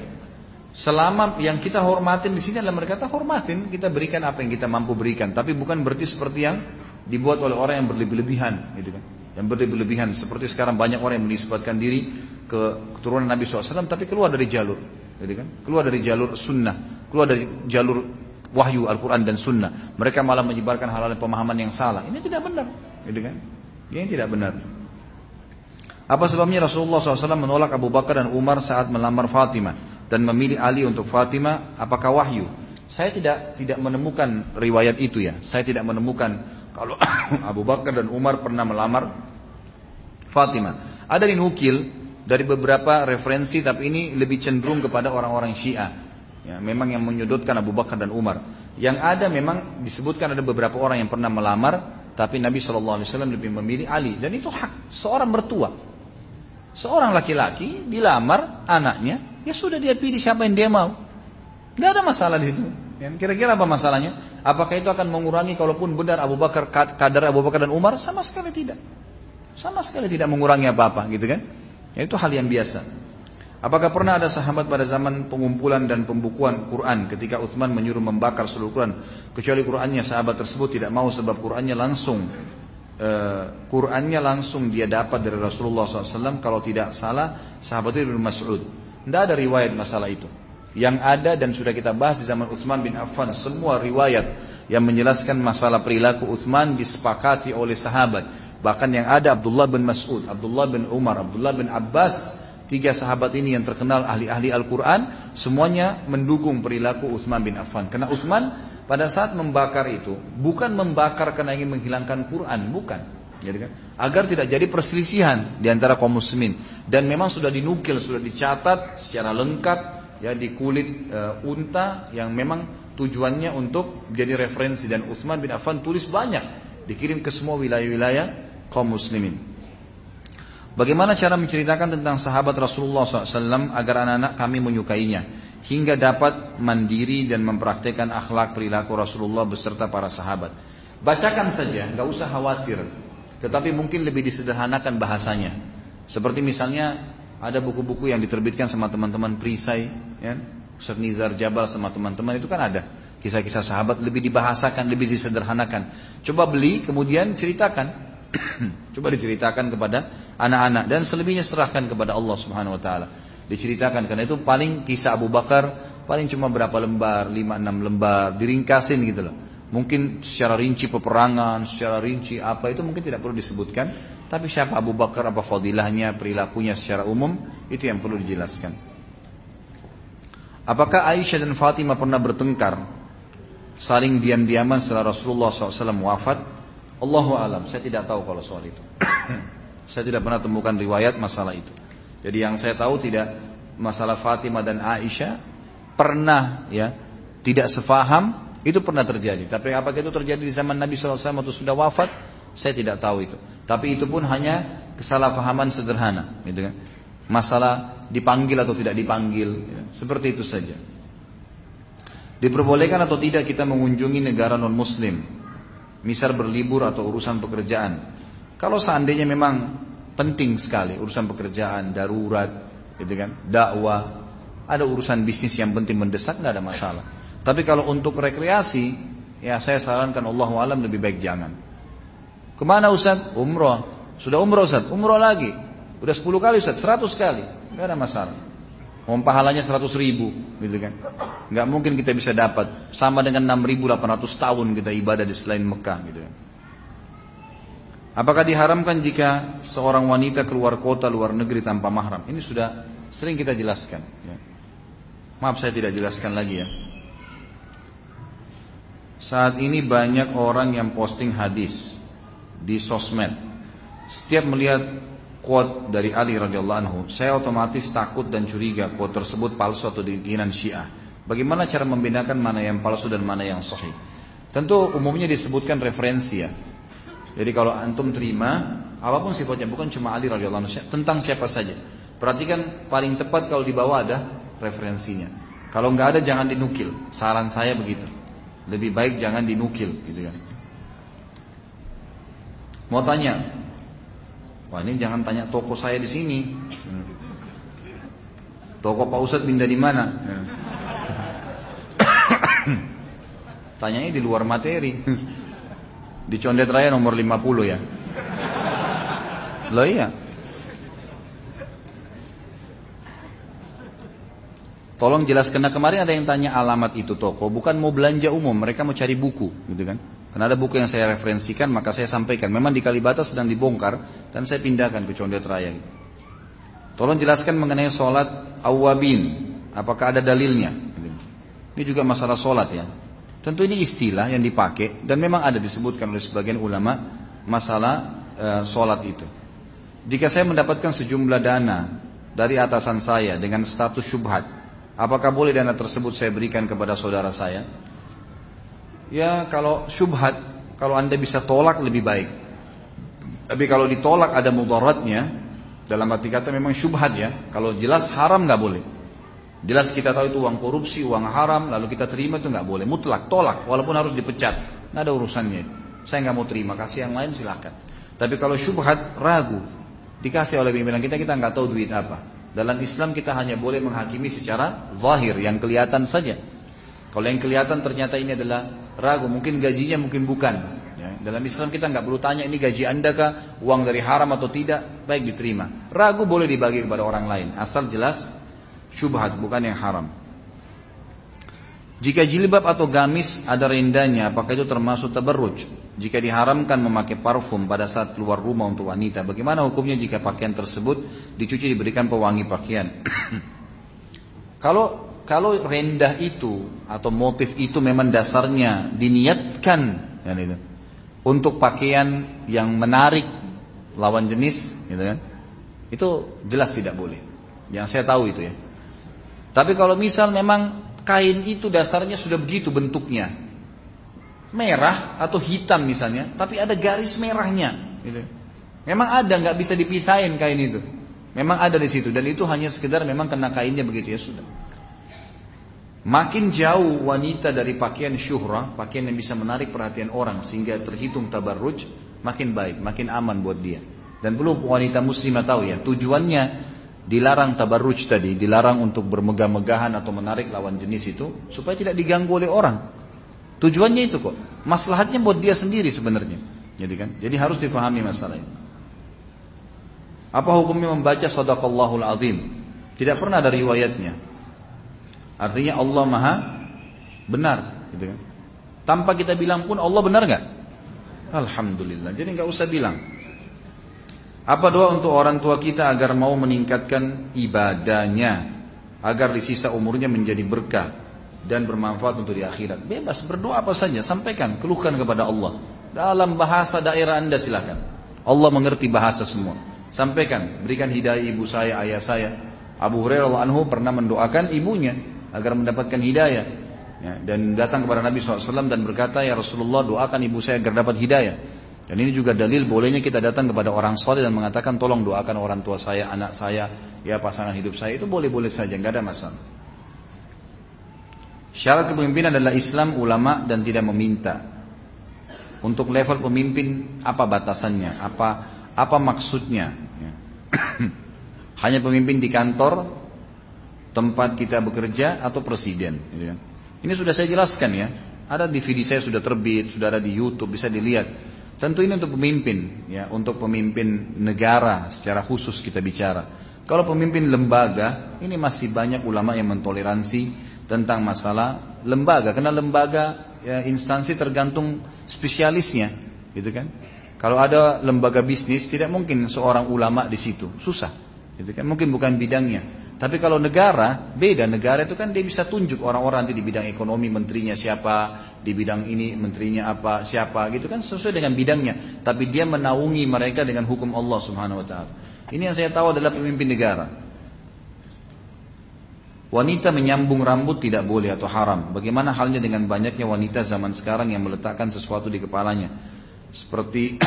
Selama yang kita hormatin di sini adalah mereka kita hormatin, kita berikan apa yang kita mampu berikan. Tapi bukan berarti seperti yang dibuat oleh orang yang berlebih-lebihan, gitu kan? Yang berlebih-lebihan. Seperti sekarang banyak orang yang menisbatkan diri ke keturunan Nabi SAW, tapi keluar dari jalur, gitu kan? Keluar dari jalur sunnah, keluar dari jalur wahyu Al-Quran dan sunnah. Mereka malah menyebarkan hal-hal pemahaman yang salah. Ini tidak benar, gitu kan? Ini tidak benar. Apa sebabnya Rasulullah SAW menolak Abu Bakar dan Umar saat melamar Fatimah dan memilih Ali untuk Fatimah? Apakah wahyu? Saya tidak tidak menemukan riwayat itu ya. Saya tidak menemukan kalau Abu Bakar dan Umar pernah melamar Fatimah. Ada dinukil dari beberapa referensi tapi ini lebih cenderung kepada orang-orang Syiah. Ya, memang yang menyudutkan Abu Bakar dan Umar. Yang ada memang disebutkan ada beberapa orang yang pernah melamar tapi Nabi SAW lebih memilih Ali. Dan itu hak seorang mertua. Seorang laki-laki dilamar anaknya, ya sudah dia pilih siapa yang dia mau. Tidak ada masalah di situ. Kira-kira apa masalahnya? Apakah itu akan mengurangi kalaupun benar Abu Bakar kadar Abu Bakar dan Umar? Sama sekali tidak. Sama sekali tidak mengurangi apa-apa gitu kan? Ya, itu hal yang biasa. Apakah pernah ada sahabat pada zaman pengumpulan dan pembukuan Quran ketika Uthman menyuruh membakar seluruh Quran? Kecuali Qurannya sahabat tersebut tidak mau sebab Qurannya langsung uh, Qurannya langsung dia dapat dari Rasulullah SAW kalau tidak salah sahabat itu Mas'ud. Tidak ada riwayat masalah itu. Yang ada dan sudah kita bahas di zaman Uthman bin Affan semua riwayat yang menjelaskan masalah perilaku Uthman disepakati oleh sahabat. Bahkan yang ada Abdullah bin Mas'ud, Abdullah bin Umar, Abdullah bin Abbas, tiga sahabat ini yang terkenal ahli-ahli Al-Quran, semuanya mendukung perilaku Uthman bin Affan. Karena Uthman pada saat membakar itu, bukan membakar karena ingin menghilangkan Quran, bukan. Jadi kan, agar tidak jadi perselisihan di antara kaum muslimin. Dan memang sudah dinukil, sudah dicatat secara lengkap ya di kulit uh, unta yang memang tujuannya untuk jadi referensi dan Uthman bin Affan tulis banyak dikirim ke semua wilayah-wilayah kaum muslimin. Bagaimana cara menceritakan tentang sahabat Rasulullah SAW agar anak-anak kami menyukainya hingga dapat mandiri dan mempraktekkan akhlak perilaku Rasulullah beserta para sahabat. Bacakan saja, nggak usah khawatir. Tetapi mungkin lebih disederhanakan bahasanya. Seperti misalnya ada buku-buku yang diterbitkan sama teman-teman perisai, ya, Ustaz Nizar Jabal sama teman-teman itu kan ada. Kisah-kisah sahabat lebih dibahasakan, lebih disederhanakan. Coba beli, kemudian ceritakan. Coba diceritakan kepada anak-anak dan selebihnya serahkan kepada Allah Subhanahu wa taala. Diceritakan karena itu paling kisah Abu Bakar paling cuma berapa lembar, 5 6 lembar, diringkasin gitu loh. Mungkin secara rinci peperangan, secara rinci apa itu mungkin tidak perlu disebutkan, tapi siapa Abu Bakar, apa fadilahnya, perilakunya secara umum itu yang perlu dijelaskan. Apakah Aisyah dan Fatimah pernah bertengkar saling diam-diaman setelah Rasulullah SAW wafat? Allahu alam, saya tidak tahu kalau soal itu. Saya tidak pernah temukan riwayat masalah itu. Jadi yang saya tahu tidak masalah Fatimah dan Aisyah pernah ya tidak sefaham itu pernah terjadi. Tapi apakah itu terjadi di zaman Nabi SAW atau sudah wafat? Saya tidak tahu itu. Tapi itu pun hanya kesalahpahaman sederhana, gitu kan? Masalah dipanggil atau tidak dipanggil, ya. seperti itu saja. Diperbolehkan atau tidak kita mengunjungi negara non Muslim misal berlibur atau urusan pekerjaan. Kalau seandainya memang penting sekali urusan pekerjaan, darurat, gitu kan, dakwah, ada urusan bisnis yang penting mendesak nggak ada masalah. Tapi kalau untuk rekreasi, ya saya sarankan Allah alam lebih baik jangan. Ke mana Ustaz? Umroh. Sudah umroh Ustaz? Umroh lagi. Udah 10 kali Ustaz, 100 kali. Nggak ada masalah. Mau pahalanya 100 ribu gitu kan. Nggak mungkin kita bisa dapat. Sama dengan 6.800 tahun kita ibadah di selain Mekah gitu kan. Apakah diharamkan jika seorang wanita keluar kota luar negeri tanpa mahram? Ini sudah sering kita jelaskan. Ya. Maaf saya tidak jelaskan lagi ya. Saat ini banyak orang yang posting hadis di sosmed. Setiap melihat quote dari Ali radhiyallahu anhu, saya otomatis takut dan curiga quote tersebut palsu atau dikinan Syiah. Bagaimana cara membedakan mana yang palsu dan mana yang sahih? Tentu umumnya disebutkan referensi ya. Jadi kalau antum terima apa pun sifatnya bukan cuma Ali radhiyallahu anhu tentang siapa saja. Perhatikan paling tepat kalau di bawah ada referensinya. Kalau nggak ada jangan dinukil. Saran saya begitu. Lebih baik jangan dinukil gitu kan. Mau tanya, Wah ini jangan tanya toko saya di sini. Toko Pak Ustadz pindah di mana? Tanyanya di luar materi. Di Condet Raya nomor 50 ya. Loh iya. Tolong jelaskan. Nah kemarin ada yang tanya alamat itu toko. Bukan mau belanja umum. Mereka mau cari buku. Gitu kan. Karena ada buku yang saya referensikan, maka saya sampaikan. Memang di Kalibata sedang dibongkar, dan saya pindahkan ke Condet Raya. Tolong jelaskan mengenai sholat awabin. Apakah ada dalilnya? Ini juga masalah sholat ya. Tentu ini istilah yang dipakai dan memang ada disebutkan oleh sebagian ulama masalah e, sholat itu. Jika saya mendapatkan sejumlah dana dari atasan saya dengan status syubhat, apakah boleh dana tersebut saya berikan kepada saudara saya? Ya kalau syubhat, kalau anda bisa tolak lebih baik. Tapi kalau ditolak ada mudaratnya, dalam arti kata memang syubhat ya. Kalau jelas haram nggak boleh. Jelas kita tahu itu uang korupsi, uang haram, lalu kita terima itu nggak boleh. Mutlak, tolak, walaupun harus dipecat. Nggak ada urusannya. Saya nggak mau terima, kasih yang lain silahkan. Tapi kalau syubhat ragu, dikasih oleh pimpinan kita, kita nggak tahu duit apa. Dalam Islam kita hanya boleh menghakimi secara zahir, yang kelihatan saja. Kalau yang kelihatan ternyata ini adalah ragu, mungkin gajinya mungkin bukan. Ya, dalam Islam kita nggak perlu tanya ini gaji anda kah, uang dari haram atau tidak, baik diterima. Ragu boleh dibagi kepada orang lain, asal jelas syubhat bukan yang haram. Jika jilbab atau gamis ada rendahnya, apakah itu termasuk tabarruj? Jika diharamkan memakai parfum pada saat keluar rumah untuk wanita, bagaimana hukumnya jika pakaian tersebut dicuci diberikan pewangi pakaian? kalau kalau rendah itu atau motif itu memang dasarnya diniatkan ya itu, untuk pakaian yang menarik lawan jenis, gitu kan? Itu jelas tidak boleh. Yang saya tahu itu ya. Tapi kalau misal memang kain itu dasarnya sudah begitu bentuknya. Merah atau hitam misalnya, tapi ada garis merahnya. Gitu. Memang ada, nggak bisa dipisahin kain itu. Memang ada di situ dan itu hanya sekedar memang kena kainnya begitu ya sudah. Makin jauh wanita dari pakaian syuhrah, pakaian yang bisa menarik perhatian orang sehingga terhitung tabarruj, makin baik, makin aman buat dia. Dan perlu wanita muslimah tahu ya, tujuannya dilarang tabarruj tadi, dilarang untuk bermegah-megahan atau menarik lawan jenis itu supaya tidak diganggu oleh orang. Tujuannya itu kok. Maslahatnya buat dia sendiri sebenarnya. Jadi kan? Jadi harus difahami masalah ini. Apa hukumnya membaca sadaqallahul azim? Tidak pernah ada riwayatnya. Artinya Allah Maha benar, gitu kan? Tanpa kita bilang pun Allah benar nggak? Alhamdulillah. Jadi nggak usah bilang. Apa doa untuk orang tua kita agar mau meningkatkan ibadahnya agar di sisa umurnya menjadi berkah dan bermanfaat untuk di akhirat. Bebas berdoa apa saja, sampaikan, keluhkan kepada Allah. Dalam bahasa daerah Anda silakan. Allah mengerti bahasa semua. Sampaikan, berikan hidayah ibu saya, ayah saya. Abu Hurairah anhu pernah mendoakan ibunya agar mendapatkan hidayah. Ya, dan datang kepada Nabi SAW dan berkata, Ya Rasulullah doakan ibu saya agar dapat hidayah. Dan ini juga dalil bolehnya kita datang kepada orang soleh dan mengatakan tolong doakan orang tua saya, anak saya, ya pasangan hidup saya itu boleh-boleh saja, nggak ada masalah. Syarat kepemimpinan adalah Islam, ulama dan tidak meminta. Untuk level pemimpin apa batasannya? Apa apa maksudnya? Ya. Hanya pemimpin di kantor, tempat kita bekerja atau presiden. Gitu kan. Ini sudah saya jelaskan ya. Ada DVD saya sudah terbit, sudah ada di YouTube, bisa dilihat. Tentu ini untuk pemimpin, ya, untuk pemimpin negara secara khusus kita bicara. Kalau pemimpin lembaga, ini masih banyak ulama yang mentoleransi tentang masalah lembaga, karena lembaga ya, instansi tergantung spesialisnya, gitu kan? Kalau ada lembaga bisnis, tidak mungkin seorang ulama di situ, susah, gitu kan? Mungkin bukan bidangnya. Tapi kalau negara, beda. Negara itu kan dia bisa tunjuk orang-orang nanti di bidang ekonomi menterinya siapa, di bidang ini menterinya apa, siapa gitu kan sesuai dengan bidangnya. Tapi dia menaungi mereka dengan hukum Allah Subhanahu wa taala. Ini yang saya tahu adalah pemimpin negara. Wanita menyambung rambut tidak boleh atau haram. Bagaimana halnya dengan banyaknya wanita zaman sekarang yang meletakkan sesuatu di kepalanya? Seperti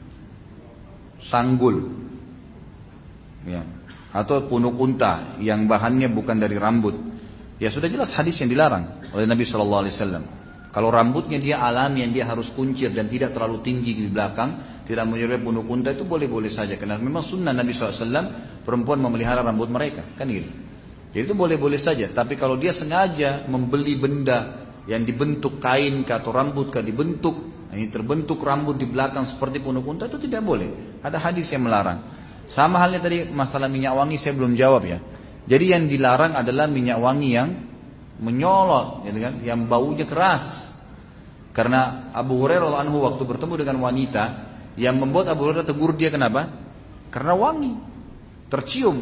sanggul. Ya, atau punuk unta yang bahannya bukan dari rambut. Ya sudah jelas hadis yang dilarang oleh Nabi Shallallahu Alaihi Wasallam. Kalau rambutnya dia alami yang dia harus kuncir dan tidak terlalu tinggi di belakang, tidak menyerupai punuk unta itu boleh-boleh saja. Karena memang sunnah Nabi SAW perempuan memelihara rambut mereka, kan gitu. Jadi itu boleh-boleh saja. Tapi kalau dia sengaja membeli benda yang dibentuk kain atau rambut kah dibentuk, ini terbentuk rambut di belakang seperti punuk unta itu tidak boleh. Ada hadis yang melarang. Sama halnya tadi masalah minyak wangi saya belum jawab ya. Jadi yang dilarang adalah minyak wangi yang menyolot, gitu kan, yang baunya keras. Karena Abu Hurairah anhu waktu bertemu dengan wanita yang membuat Abu Hurairah tegur dia kenapa? Karena wangi, tercium.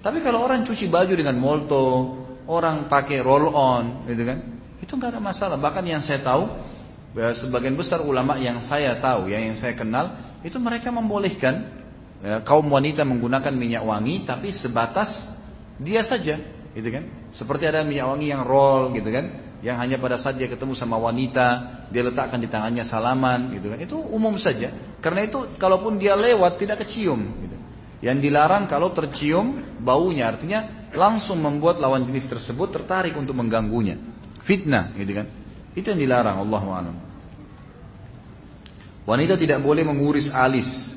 Tapi kalau orang cuci baju dengan molto, orang pakai roll on, gitu kan, itu nggak ada masalah. Bahkan yang saya tahu, ya, sebagian besar ulama yang saya tahu, ya, yang saya kenal, itu mereka membolehkan kaum wanita menggunakan minyak wangi tapi sebatas dia saja gitu kan? Seperti ada minyak wangi yang roll gitu kan? Yang hanya pada saat dia ketemu sama wanita dia letakkan di tangannya salaman gitu kan? Itu umum saja. Karena itu kalaupun dia lewat tidak kecium gitu. yang dilarang kalau tercium baunya artinya langsung membuat lawan jenis tersebut tertarik untuk mengganggunya. Fitnah gitu kan? Itu yang dilarang Allah Wanita tidak boleh menguris alis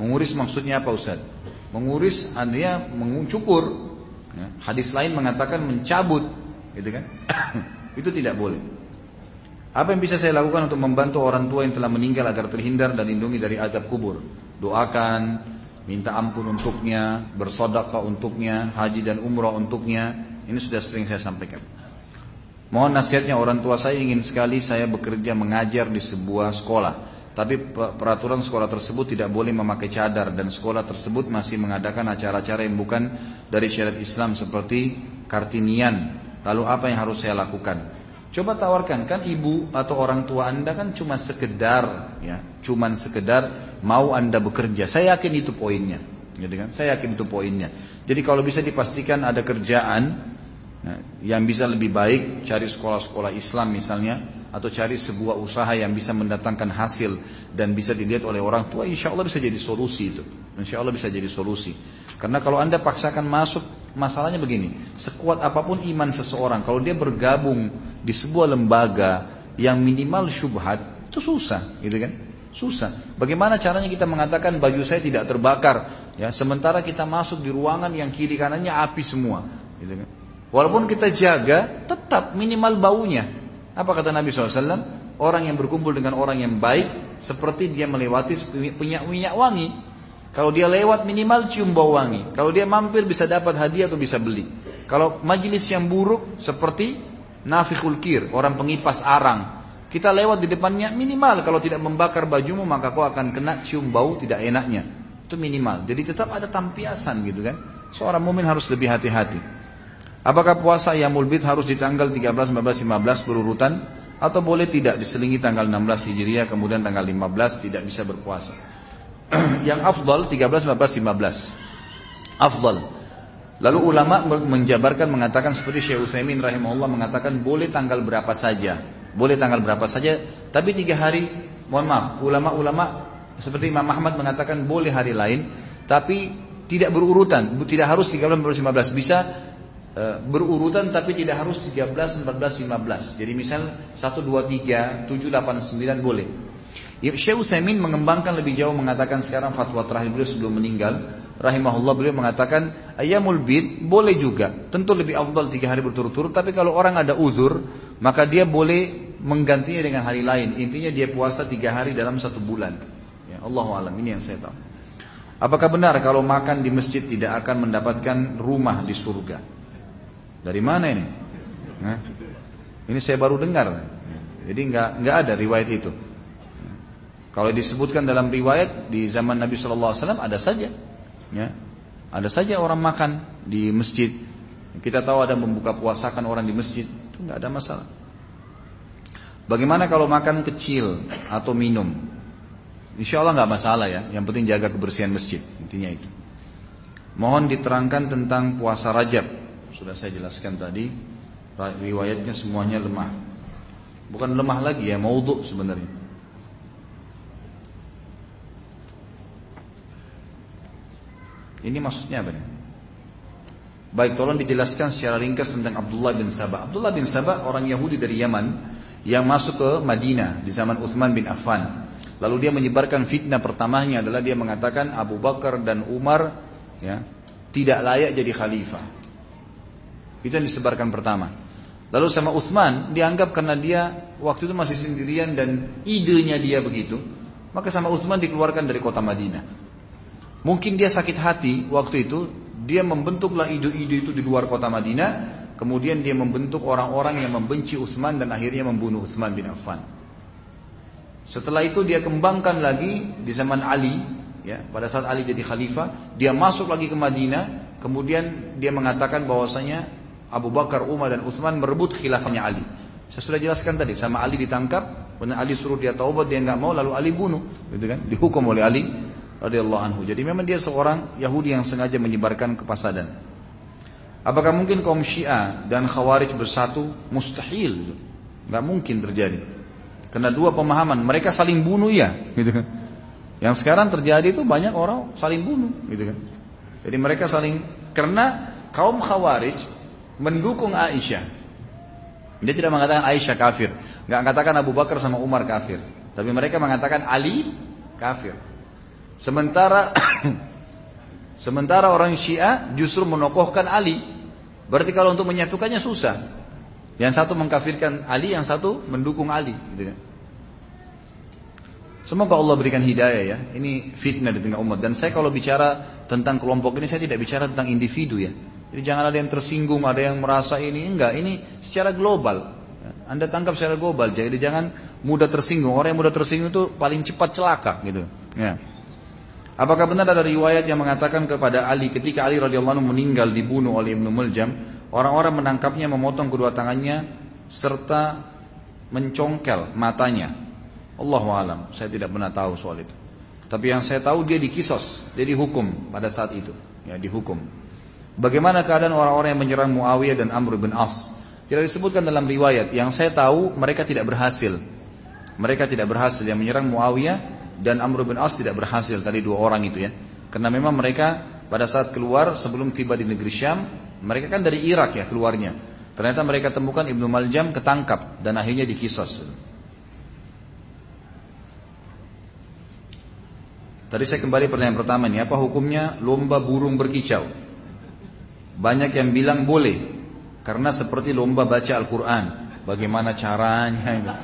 Menguris maksudnya apa Ustaz? Menguris artinya mencukur. Ya, hadis lain mengatakan mencabut, gitu kan? Itu tidak boleh. Apa yang bisa saya lakukan untuk membantu orang tua yang telah meninggal agar terhindar dan lindungi dari adab kubur? Doakan, minta ampun untuknya, bersodakah untuknya, haji dan umrah untuknya. Ini sudah sering saya sampaikan. Mohon nasihatnya orang tua saya ingin sekali saya bekerja mengajar di sebuah sekolah. Tapi peraturan sekolah tersebut tidak boleh memakai cadar dan sekolah tersebut masih mengadakan acara-acara yang bukan dari syariat Islam seperti kartinian. Lalu apa yang harus saya lakukan? Coba tawarkan kan ibu atau orang tua anda kan cuma sekedar ya, cuma sekedar mau anda bekerja. Saya yakin itu poinnya, gitu kan? Saya yakin itu poinnya. Jadi kalau bisa dipastikan ada kerjaan nah, yang bisa lebih baik, cari sekolah-sekolah Islam misalnya, atau cari sebuah usaha yang bisa mendatangkan hasil dan bisa dilihat oleh orang tua, insya Allah bisa jadi solusi itu. Insya Allah bisa jadi solusi. Karena kalau anda paksakan masuk, masalahnya begini, sekuat apa pun iman seseorang, kalau dia bergabung di sebuah lembaga yang minimal syubhat, itu susah, gitu kan? Susah. Bagaimana caranya kita mengatakan baju saya tidak terbakar, ya? Sementara kita masuk di ruangan yang kiri kanannya api semua, gitu kan? Walaupun kita jaga, tetap minimal baunya. Apa kata Nabi SAW? Orang yang berkumpul dengan orang yang baik, seperti dia melewati minyak, minyak wangi. Kalau dia lewat minimal cium bau wangi. Kalau dia mampir bisa dapat hadiah atau bisa beli. Kalau majelis yang buruk seperti nafikhul kir, orang pengipas arang. Kita lewat di depannya minimal kalau tidak membakar bajumu maka kau akan kena cium bau tidak enaknya. Itu minimal. Jadi tetap ada tampiasan gitu kan. Seorang mumin harus lebih hati-hati. Apakah puasa yang mulbit harus di tanggal 13, 14, 15 berurutan atau boleh tidak diselingi tanggal 16 Hijriah kemudian tanggal 15 tidak bisa berpuasa? yang afdal 13, 14, 15. Afdal. Lalu ulama menjabarkan mengatakan seperti Syekh Utsaimin rahimahullah mengatakan boleh tanggal berapa saja. Boleh tanggal berapa saja, tapi tiga hari, mohon maaf, ulama-ulama seperti Imam Ahmad mengatakan boleh hari lain, tapi tidak berurutan, tidak harus 13, 14, 15. Bisa berurutan tapi tidak harus 13, 14, 15. Jadi misal 1, 2, 3, 7, 8, 9 boleh. Ya, Syekh Utsaimin mengembangkan lebih jauh mengatakan sekarang fatwa terakhir beliau sebelum meninggal rahimahullah beliau mengatakan ayamul bid boleh juga tentu lebih afdal tiga hari berturut-turut tapi kalau orang ada uzur maka dia boleh menggantinya dengan hari lain intinya dia puasa tiga hari dalam satu bulan ya, Allah alam ini yang saya tahu apakah benar kalau makan di masjid tidak akan mendapatkan rumah di surga dari mana ini nah, ini saya baru dengar jadi nggak nggak ada riwayat itu kalau disebutkan dalam riwayat di zaman Nabi Shallallahu Alaihi Wasallam ada saja, ya, ada saja orang makan di masjid. Kita tahu ada membuka puasakan orang di masjid, itu nggak ada masalah. Bagaimana kalau makan kecil atau minum? Insya Allah nggak masalah ya. Yang penting jaga kebersihan masjid, intinya itu. Mohon diterangkan tentang puasa Rajab. Sudah saya jelaskan tadi. Riwayatnya semuanya lemah. Bukan lemah lagi ya, maudhu sebenarnya. Ini maksudnya apa nih? Baik, tolong dijelaskan secara ringkas tentang Abdullah bin Sabah. Abdullah bin Sabah orang Yahudi dari Yaman yang masuk ke Madinah di zaman Uthman bin Affan. Lalu dia menyebarkan fitnah pertamanya adalah dia mengatakan Abu Bakar dan Umar ya, tidak layak jadi khalifah. Itu yang disebarkan pertama. Lalu sama Uthman dianggap karena dia waktu itu masih sendirian dan idenya dia begitu, maka sama Uthman dikeluarkan dari kota Madinah. Mungkin dia sakit hati waktu itu, dia membentuklah ide-ide itu di luar kota Madinah, kemudian dia membentuk orang-orang yang membenci Utsman dan akhirnya membunuh Utsman bin Affan. Setelah itu dia kembangkan lagi di zaman Ali, ya, pada saat Ali jadi khalifah, dia masuk lagi ke Madinah, kemudian dia mengatakan bahwasanya Abu Bakar, Umar dan Utsman merebut khilafahnya Ali. Saya sudah jelaskan tadi, sama Ali ditangkap, kemudian Ali suruh dia taubat, dia nggak mau, lalu Ali bunuh, gitu kan? Dihukum oleh Ali radhiyallahu anhu. Jadi memang dia seorang Yahudi yang sengaja menyebarkan kepasadan. Apakah mungkin kaum Syiah dan Khawarij bersatu? Mustahil. Nggak mungkin terjadi. Karena dua pemahaman, mereka saling bunuh ya, gitu kan. Yang sekarang terjadi itu banyak orang saling bunuh, gitu kan. Jadi mereka saling karena kaum Khawarij mendukung Aisyah. Dia tidak mengatakan Aisyah kafir, nggak mengatakan Abu Bakar sama Umar kafir, tapi mereka mengatakan Ali kafir. Sementara sementara orang Syiah justru menokohkan Ali. Berarti kalau untuk menyatukannya susah. Yang satu mengkafirkan Ali, yang satu mendukung Ali. Gitu kan. Semoga Allah berikan hidayah ya. Ini fitnah di tengah umat. Dan saya kalau bicara tentang kelompok ini, saya tidak bicara tentang individu ya. Jadi jangan ada yang tersinggung, ada yang merasa ini. Enggak, ini secara global. Anda tangkap secara global. Jadi jangan mudah tersinggung. Orang yang mudah tersinggung itu paling cepat celaka gitu. Ya. Apakah benar ada riwayat yang mengatakan kepada Ali ketika Ali radhiyallahu anhu meninggal dibunuh oleh Ibnu Muljam, orang-orang menangkapnya memotong kedua tangannya serta mencongkel matanya. Allah alam, saya tidak pernah tahu soal itu. Tapi yang saya tahu dia dikisos, dia dihukum pada saat itu, ya dihukum. Bagaimana keadaan orang-orang yang menyerang Muawiyah dan Amr bin As? Tidak disebutkan dalam riwayat. Yang saya tahu mereka tidak berhasil. Mereka tidak berhasil. Yang menyerang Muawiyah dan Amr bin As tidak berhasil. Tadi dua orang itu ya. Karena memang mereka pada saat keluar sebelum tiba di negeri Syam, mereka kan dari Irak ya keluarnya. Ternyata mereka temukan Ibnu Maljam ketangkap dan akhirnya dikisos. Tadi saya kembali pertanyaan pertama nih, apa hukumnya lomba burung berkicau? Banyak yang bilang boleh karena seperti lomba baca Al-Quran. Bagaimana caranya itu?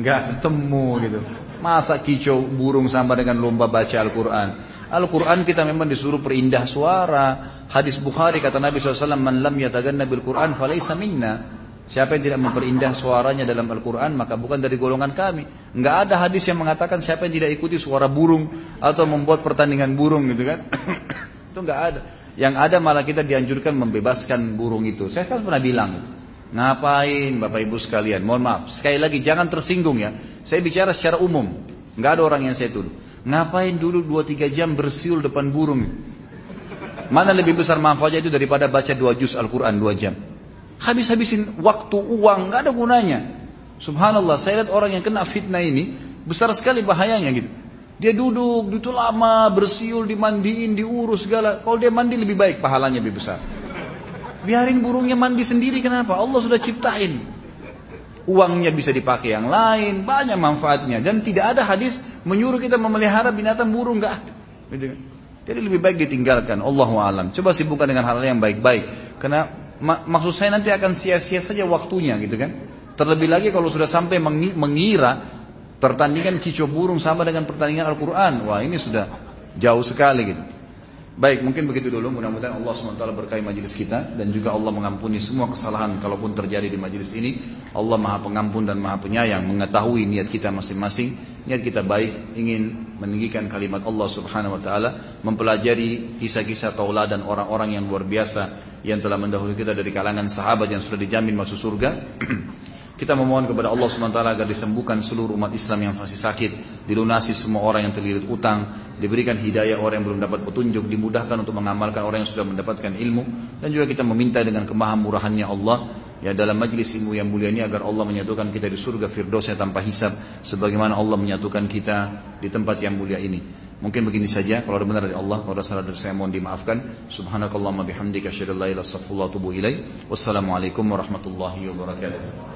Enggak ketemu gitu. Masa kicau burung sama dengan lomba baca Al-Quran? Al-Quran kita memang disuruh perindah suara. Hadis Bukhari kata Nabi SAW, Man lam yataganna bil Quran falaysa minna. Siapa yang tidak memperindah suaranya dalam Al-Quran maka bukan dari golongan kami. Enggak ada hadis yang mengatakan siapa yang tidak ikuti suara burung atau membuat pertandingan burung gitu kan. Itu enggak ada. Yang ada malah kita dianjurkan membebaskan burung itu. Saya kan pernah bilang, ngapain Bapak Ibu sekalian? Mohon maaf, sekali lagi jangan tersinggung ya. Saya bicara secara umum, nggak ada orang yang saya tuduh. Ngapain dulu 2-3 jam bersiul depan burung? Mana lebih besar manfaatnya itu daripada baca dua juz Al-Quran 2 jam? Habis-habisin waktu, uang, nggak ada gunanya. Subhanallah, saya lihat orang yang kena fitnah ini besar sekali bahayanya gitu. Dia duduk, itu lama, bersiul, dimandiin, diurus segala. Kalau dia mandi lebih baik, pahalanya lebih besar. Biarin burungnya mandi sendiri, kenapa? Allah sudah ciptain. Uangnya bisa dipakai yang lain, banyak manfaatnya. Dan tidak ada hadis menyuruh kita memelihara binatang burung, nggak ada. Gitu kan? Jadi lebih baik ditinggalkan. Allah alam. Coba sibukkan dengan hal yang baik-baik. Karena mak maksud saya nanti akan sia-sia saja waktunya, gitu kan? Terlebih lagi kalau sudah sampai mengira Pertandingan kicau burung sama dengan pertandingan Al-Quran. Wah ini sudah jauh sekali gitu. Baik, mungkin begitu dulu. Mudah-mudahan Allah SWT berkahi majelis kita dan juga Allah mengampuni semua kesalahan kalaupun terjadi di majelis ini. Allah Maha Pengampun dan Maha Penyayang mengetahui niat kita masing-masing. Niat kita baik ingin meninggikan kalimat Allah Subhanahu wa taala, mempelajari kisah-kisah tauladan orang-orang yang luar biasa yang telah mendahului kita dari kalangan sahabat yang sudah dijamin masuk surga. Kita memohon kepada Allah SWT agar disembuhkan seluruh umat Islam yang masih sakit, dilunasi semua orang yang terlilit utang, diberikan hidayah orang yang belum dapat petunjuk, dimudahkan untuk mengamalkan orang yang sudah mendapatkan ilmu, dan juga kita meminta dengan kemahamurahannya Allah ya dalam majlis ilmu yang mulia ini agar Allah menyatukan kita di surga firdausnya tanpa hisab, sebagaimana Allah menyatukan kita di tempat yang mulia ini. Mungkin begini saja, kalau ada benar dari Allah, kalau ada salah dari saya mohon dimaafkan. Subhanakallahumma bihamdika asyhadu an la ilaha illa. Wassalamualaikum warahmatullahi wabarakatuh.